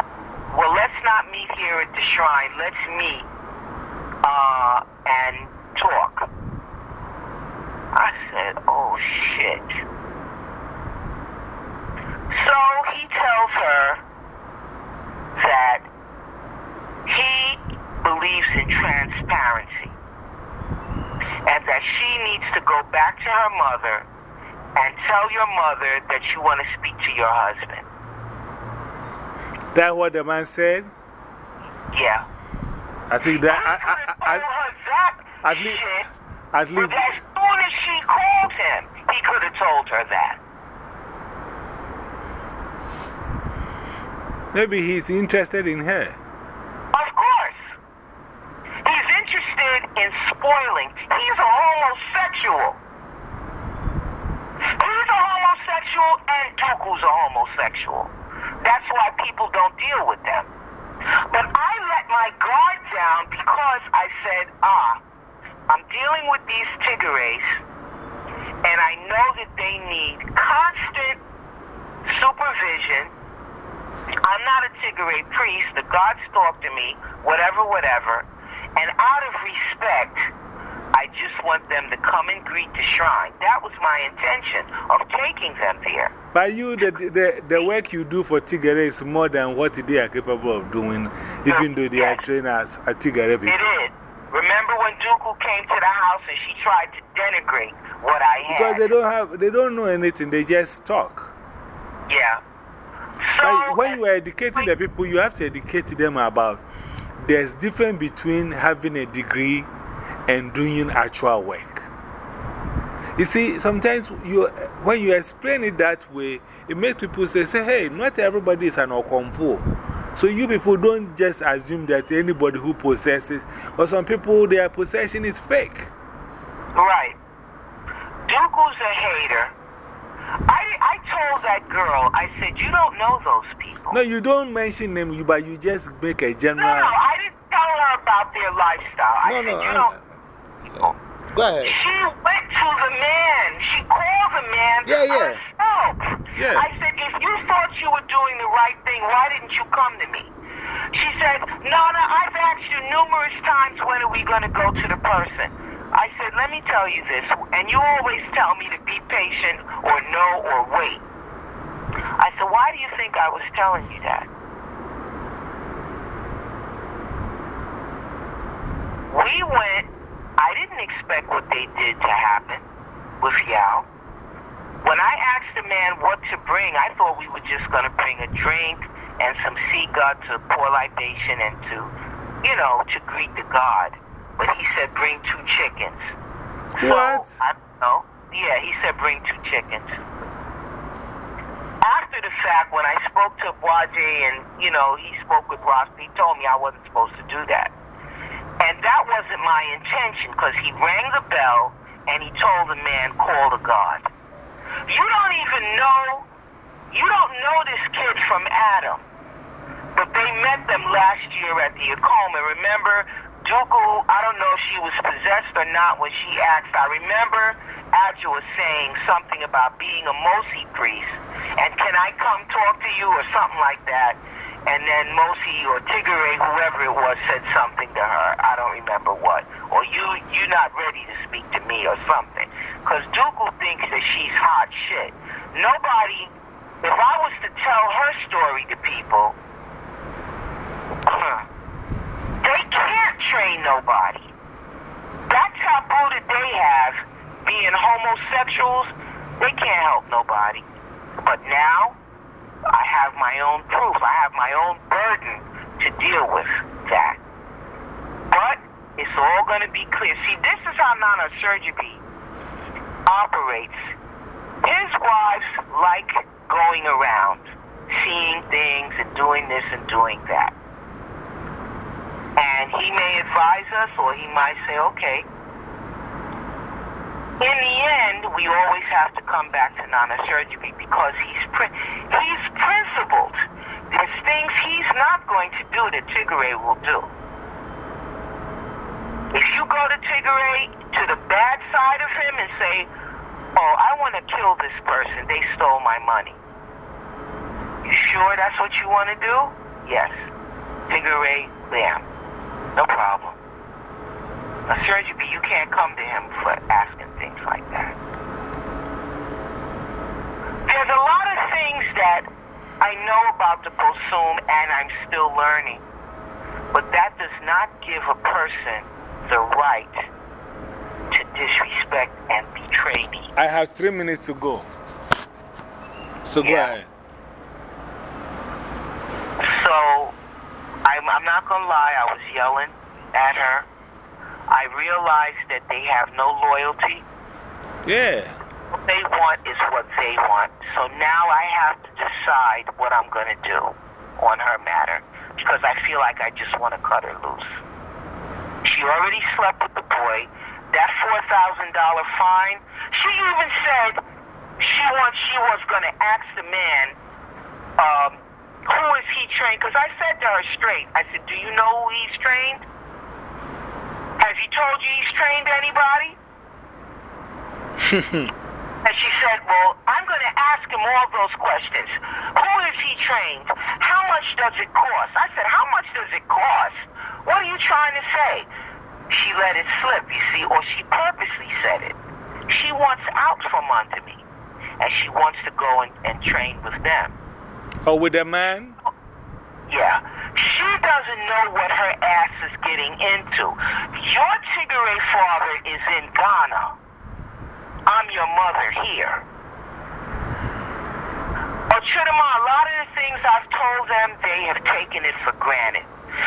well, let's not meet here at the shrine. Let's meet uh, and talk. I said, oh, shit. So he tells her that he believes in transparency and that she needs to go back to her mother and tell your mother that you want to speak to your husband. That what the man said? Yeah. I think that. I, I, I, that at least. At least. Soon as she called him, he could have told her that. Maybe he's interested in her. Of course. He's interested in spoiling. He's a homosexual. He's a homosexual and Dooku's a homosexual. That's why people don't deal with them. But I let my guard down because I said, ah, I'm dealing with these Tigares, and I know that they need constant supervision. I'm not a Tigare priest. The gods talk to me, whatever, whatever. And out of respect, I just want them to come and greet the shrine. That was my intention of taking them there. By you, the, the, the work you do for Tigare is more than what they are capable of doing, even though they are trained as a Tigare people. It is. Remember when Dooku came to the house and she tried to denigrate what I had? Because they don't, have, they don't know anything, they just talk. Yeah. So, But when you are educating the people, you have to educate them about there's difference between having a degree and doing actual work. You see, sometimes you, when you explain it that way, it makes people say, say hey, not everybody is an Okonfo. So you people don't just assume that anybody who possesses, or some people, their possession is fake. Right. Dooku's a hater. I, I told that girl, I said, you don't know those people. No, you don't mention them, you, but you just make a No, general. no, I didn't tell her about their lifestyle. I No, said, no, you I'm- don't. Go ahead. She went to the man. She called the man Yeah, yeah. herself. Yeah. I said, if you thought you were doing the right thing, why didn't you come to me? She said, Nana, I've asked you numerous times when are we going to go to the person. I said, let me tell you this, and you always tell me to be patient or no or wait. I said, why do you think I was telling you that? We went, I didn't expect what they did to happen with Yao. When I asked the man what to bring, I thought we were just going to bring a drink and some cigar to pour libation and to, you know, to greet the God. But he said bring two chickens. What? So, I don't know. Yeah, he said bring two chickens. After the fact, when I spoke to Boise and, you know, he spoke with Ross, he told me I wasn't supposed to do that. And that wasn't my intention because he rang the bell and he told the man, call the God. You don't even know, you don't know this kid from Adam. But they met them last year at the Acoma. Remember, Dooku, I don't know if she was possessed or not when she asked. I remember Adja was saying something about being a Mosi priest. And can I come talk to you or something like that? And then Mosi or Tigare, whoever it was, said something to her. I don't remember what. Or you, you're not ready to speak to me or something. Because Dooku thinks that she's hot shit. Nobody, if I was to tell her story to people, they can't train nobody. That taboo that they have, being homosexuals, they can't help nobody. But now, I have my own proof. I have my own burden to deal with that. But it's all going to be clear. See, this is how Nana Surgery operates. His wives like going around, seeing things and doing this and doing that. And he may advise us or he might say, okay. In the end, we always have to come back to Nana Surgery because he's, pri- he's principled. There's things he's not going to do that Tigare will do. If you go to Tigare, to the bad side of him and say, oh, I want to kill this person, they stole my money. You sure that's what you want to do? Yes. Tigare, bam. No problem. Now, surgery, you can't come to him for asking things like that. There's a lot of things that I know about the Bosum and I'm still learning. But that does not give a person the right to disrespect and betray me. I have three minutes to go. So go ahead. So, I'm, I'm not going to lie, I was yelling at her. I realized that they have no loyalty. Yeah. What they want is what they want. So now I have to decide what I'm going to do on her matter because I feel like I just want to cut her loose. She already slept with the boy. That $4,000 fine, she even said she wants, she was going to ask the man, um, who is he trained? Because I said to her straight, I said, do you know who he's trained? Has he told you he's trained anybody? <laughs> And she said, Well, I'm going to ask him all those questions. Who is he trained? How much does it cost? I said, How much does it cost? What are you trying to say? She let it slip, you see, or she purposely said it. She wants out from under me. And she wants to go and, and train with them. Oh, with the man? Yeah. She doesn't know what her ass is getting into. Your Tigare father is in Ghana. I'm your mother here. Oh, Chidama, a lot of the things I've told them, they have taken it for granted.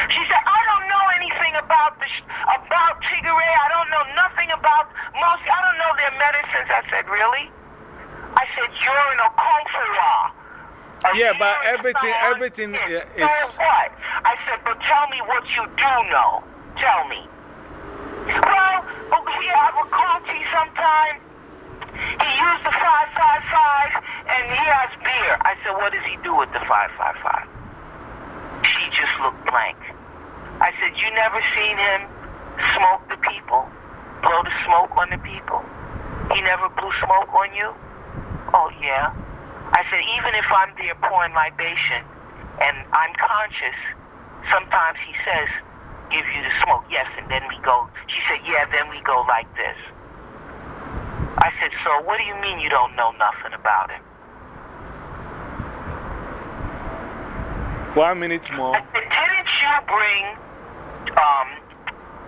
She said, I don't know anything about the sh- about Tigare. I don't know nothing about most. I don't know their medicines. I said, really? I said, you're in a Kongfua. Yeah, but everything, everything is. So what? I said, but tell me what you do know. Tell me. Well, oh, we have a Conti sometime. He used the 555 and he has beer. I said, what does he do with the 555? She just looked blank. I said, you never seen him smoke the people? Blow the smoke on the people? He never blew smoke on you? Oh, yeah. I said, even if I'm there pouring libation and I'm conscious, sometimes he says, give you the smoke. Yes, and then we go. She said, yeah, then we go like this. I said, so what do you mean you don't know nothing about him? One minute more. I said, didn't you bring um,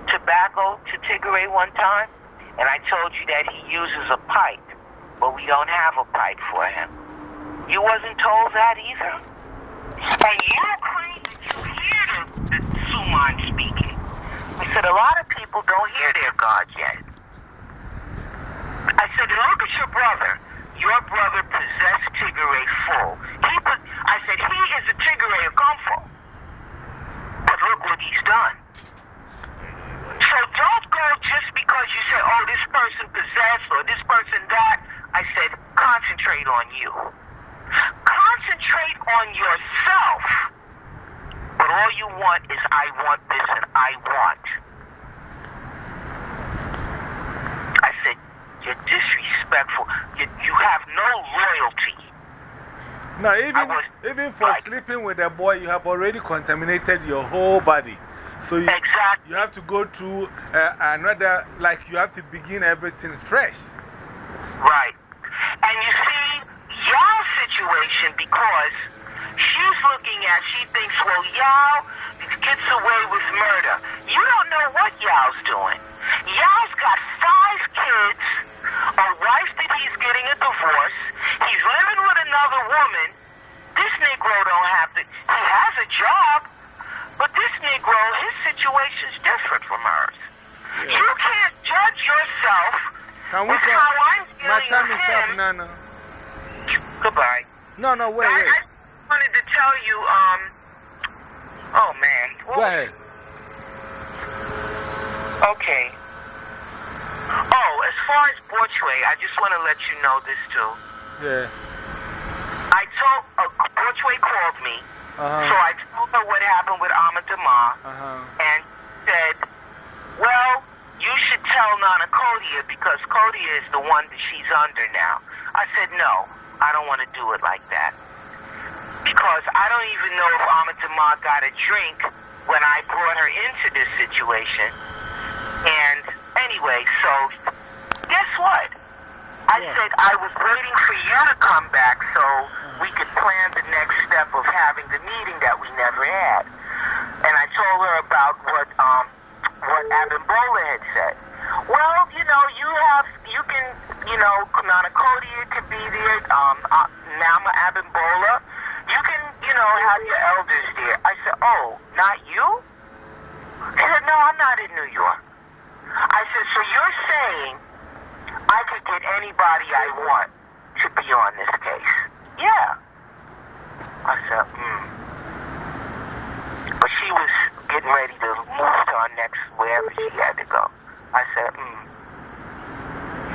tobacco to Tigare one time? And I told you that he uses a pipe, but we don't have a pipe for him. You wasn't told that either. And you claim that you hear the, the Suman speaking. I said, a lot of people don't hear their God yet. I said, look at your brother. Your brother possessed Tigare full. He put, I said, he is a Tigare of Gumfo. But look what he's done. So don't go just because you say, oh, this person possessed or this person that. I said, concentrate on you. Concentrate on yourself. But all you want is, I want this and I said, you're disrespectful. You, you have no loyalty. No, even, even for like- sleeping with a boy, you have already contaminated your whole body. So you, Exactly. you have to go through uh, another, like you have to begin everything fresh. Right. And you see, Yao situation, because she's looking at, she thinks, well, Yao gets away with murder. You don't know what Yao's doing. Yao's got five kids, a wife that he's getting a divorce, he's living with another woman. This Negro don't have the, he has a job, but this Negro, his situation's different from hers. You can't judge yourself Can we with talk? how I'm My dealing time with is up. him. No, no. Goodbye. No, wait, I, wait. I wanted to tell you, um, oh man. Go ahead. Okay. Oh, as far as Borchway, I just want to let you know this too. Yeah. I told, uh, Borchway called me, Uh so huh. I told her what happened with Ahmad Damar, Uh huh. and said, well, you should tell Nana Kodia because Kodia is the one that she's under now. I said, no, I don't want to do it like that. Because I don't even know if Ahmad Damar got a drink when I brought her into this situation. And anyway, so guess what? I What? said I was waiting for you to come back so we could plan the next step of having the meeting that we never had. And I told her about what um what Abimbola had said. Well, you know, you have you can you know Nana Kodia could be there, um uh, Nama Abimbola. You can you know have your elders there. I said, oh, not you? He said, no, I'm not in New York. I said, so you're saying I could get anybody I want to be on this case? Yeah. I said, hmm. But she was getting ready to move to our next wherever she had to go. I said, hmm.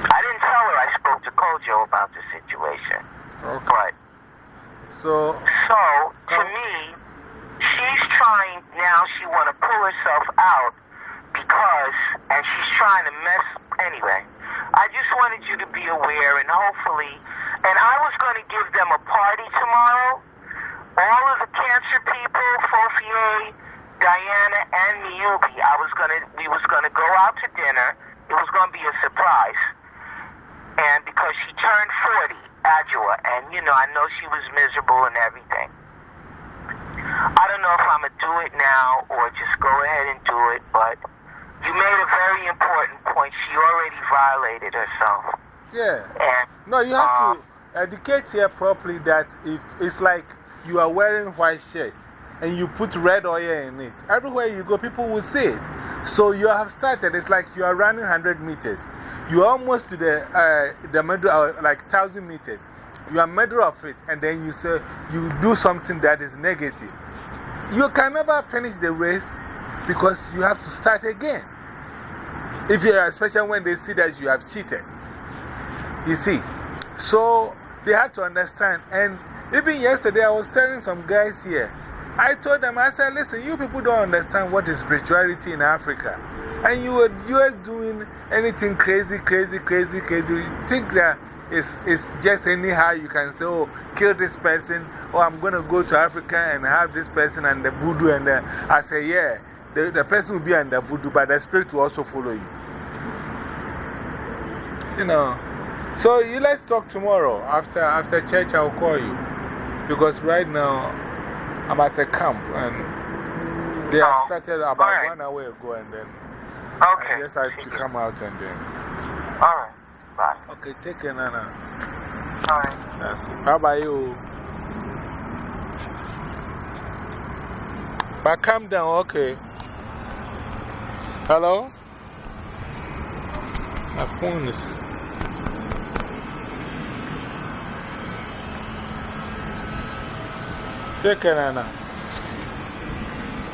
I didn't tell her I spoke to Kojo about the situation. Okay. But So, so, to me, she's trying now, she want to pull herself out because, and she's trying to mess, anyway. I just wanted you to be aware and hopefully, and I was going to give them a party tomorrow. All of the cancer people, Fofier, Diana, and Miyuki, I was going to, we was going to go out to dinner. It was going to be a surprise. And because she turned 40, Adjua, and you know, I know she was miserable and everything. I don't know if I'm going to do it now or just go ahead and do it, but you made a very important point. She already violated herself. yeah. And No, you have um, to educate her properly that if it's like you are wearing white shirt and you put red oil in it, everywhere you go, people will see it. So you have started, it's like you are running 100 meters. You are almost to the, uh, the middle, uh, like 1,000 meters. You are middle of it, and then you say you do something that is negative. You can never finish the race because you have to start again. If you are, especially when they see that you have cheated. You see, so they have to understand. And even yesterday, I was telling some guys here, I told them, I said, listen, you people don't understand what is spirituality in Africa. And you are, you are doing anything crazy, crazy, crazy, crazy. You think that it's, it's just anyhow you can say, oh, kill this person, or I'm going to go to Africa and have this person and the voodoo. And the, I say, yeah, the, the person will be under voodoo, but the spirit will also follow you. You know. So you, let's talk tomorrow. After, after church, I'll call you. Because right now, I'm at a camp and they have Oh, started about one hour ago and then I okay. just had to come out and then. All right. Bye. Okay, take care, Nana. Sorry. That's it. How about you? But calm down, okay. Hello? My phone is. Take care, Nana.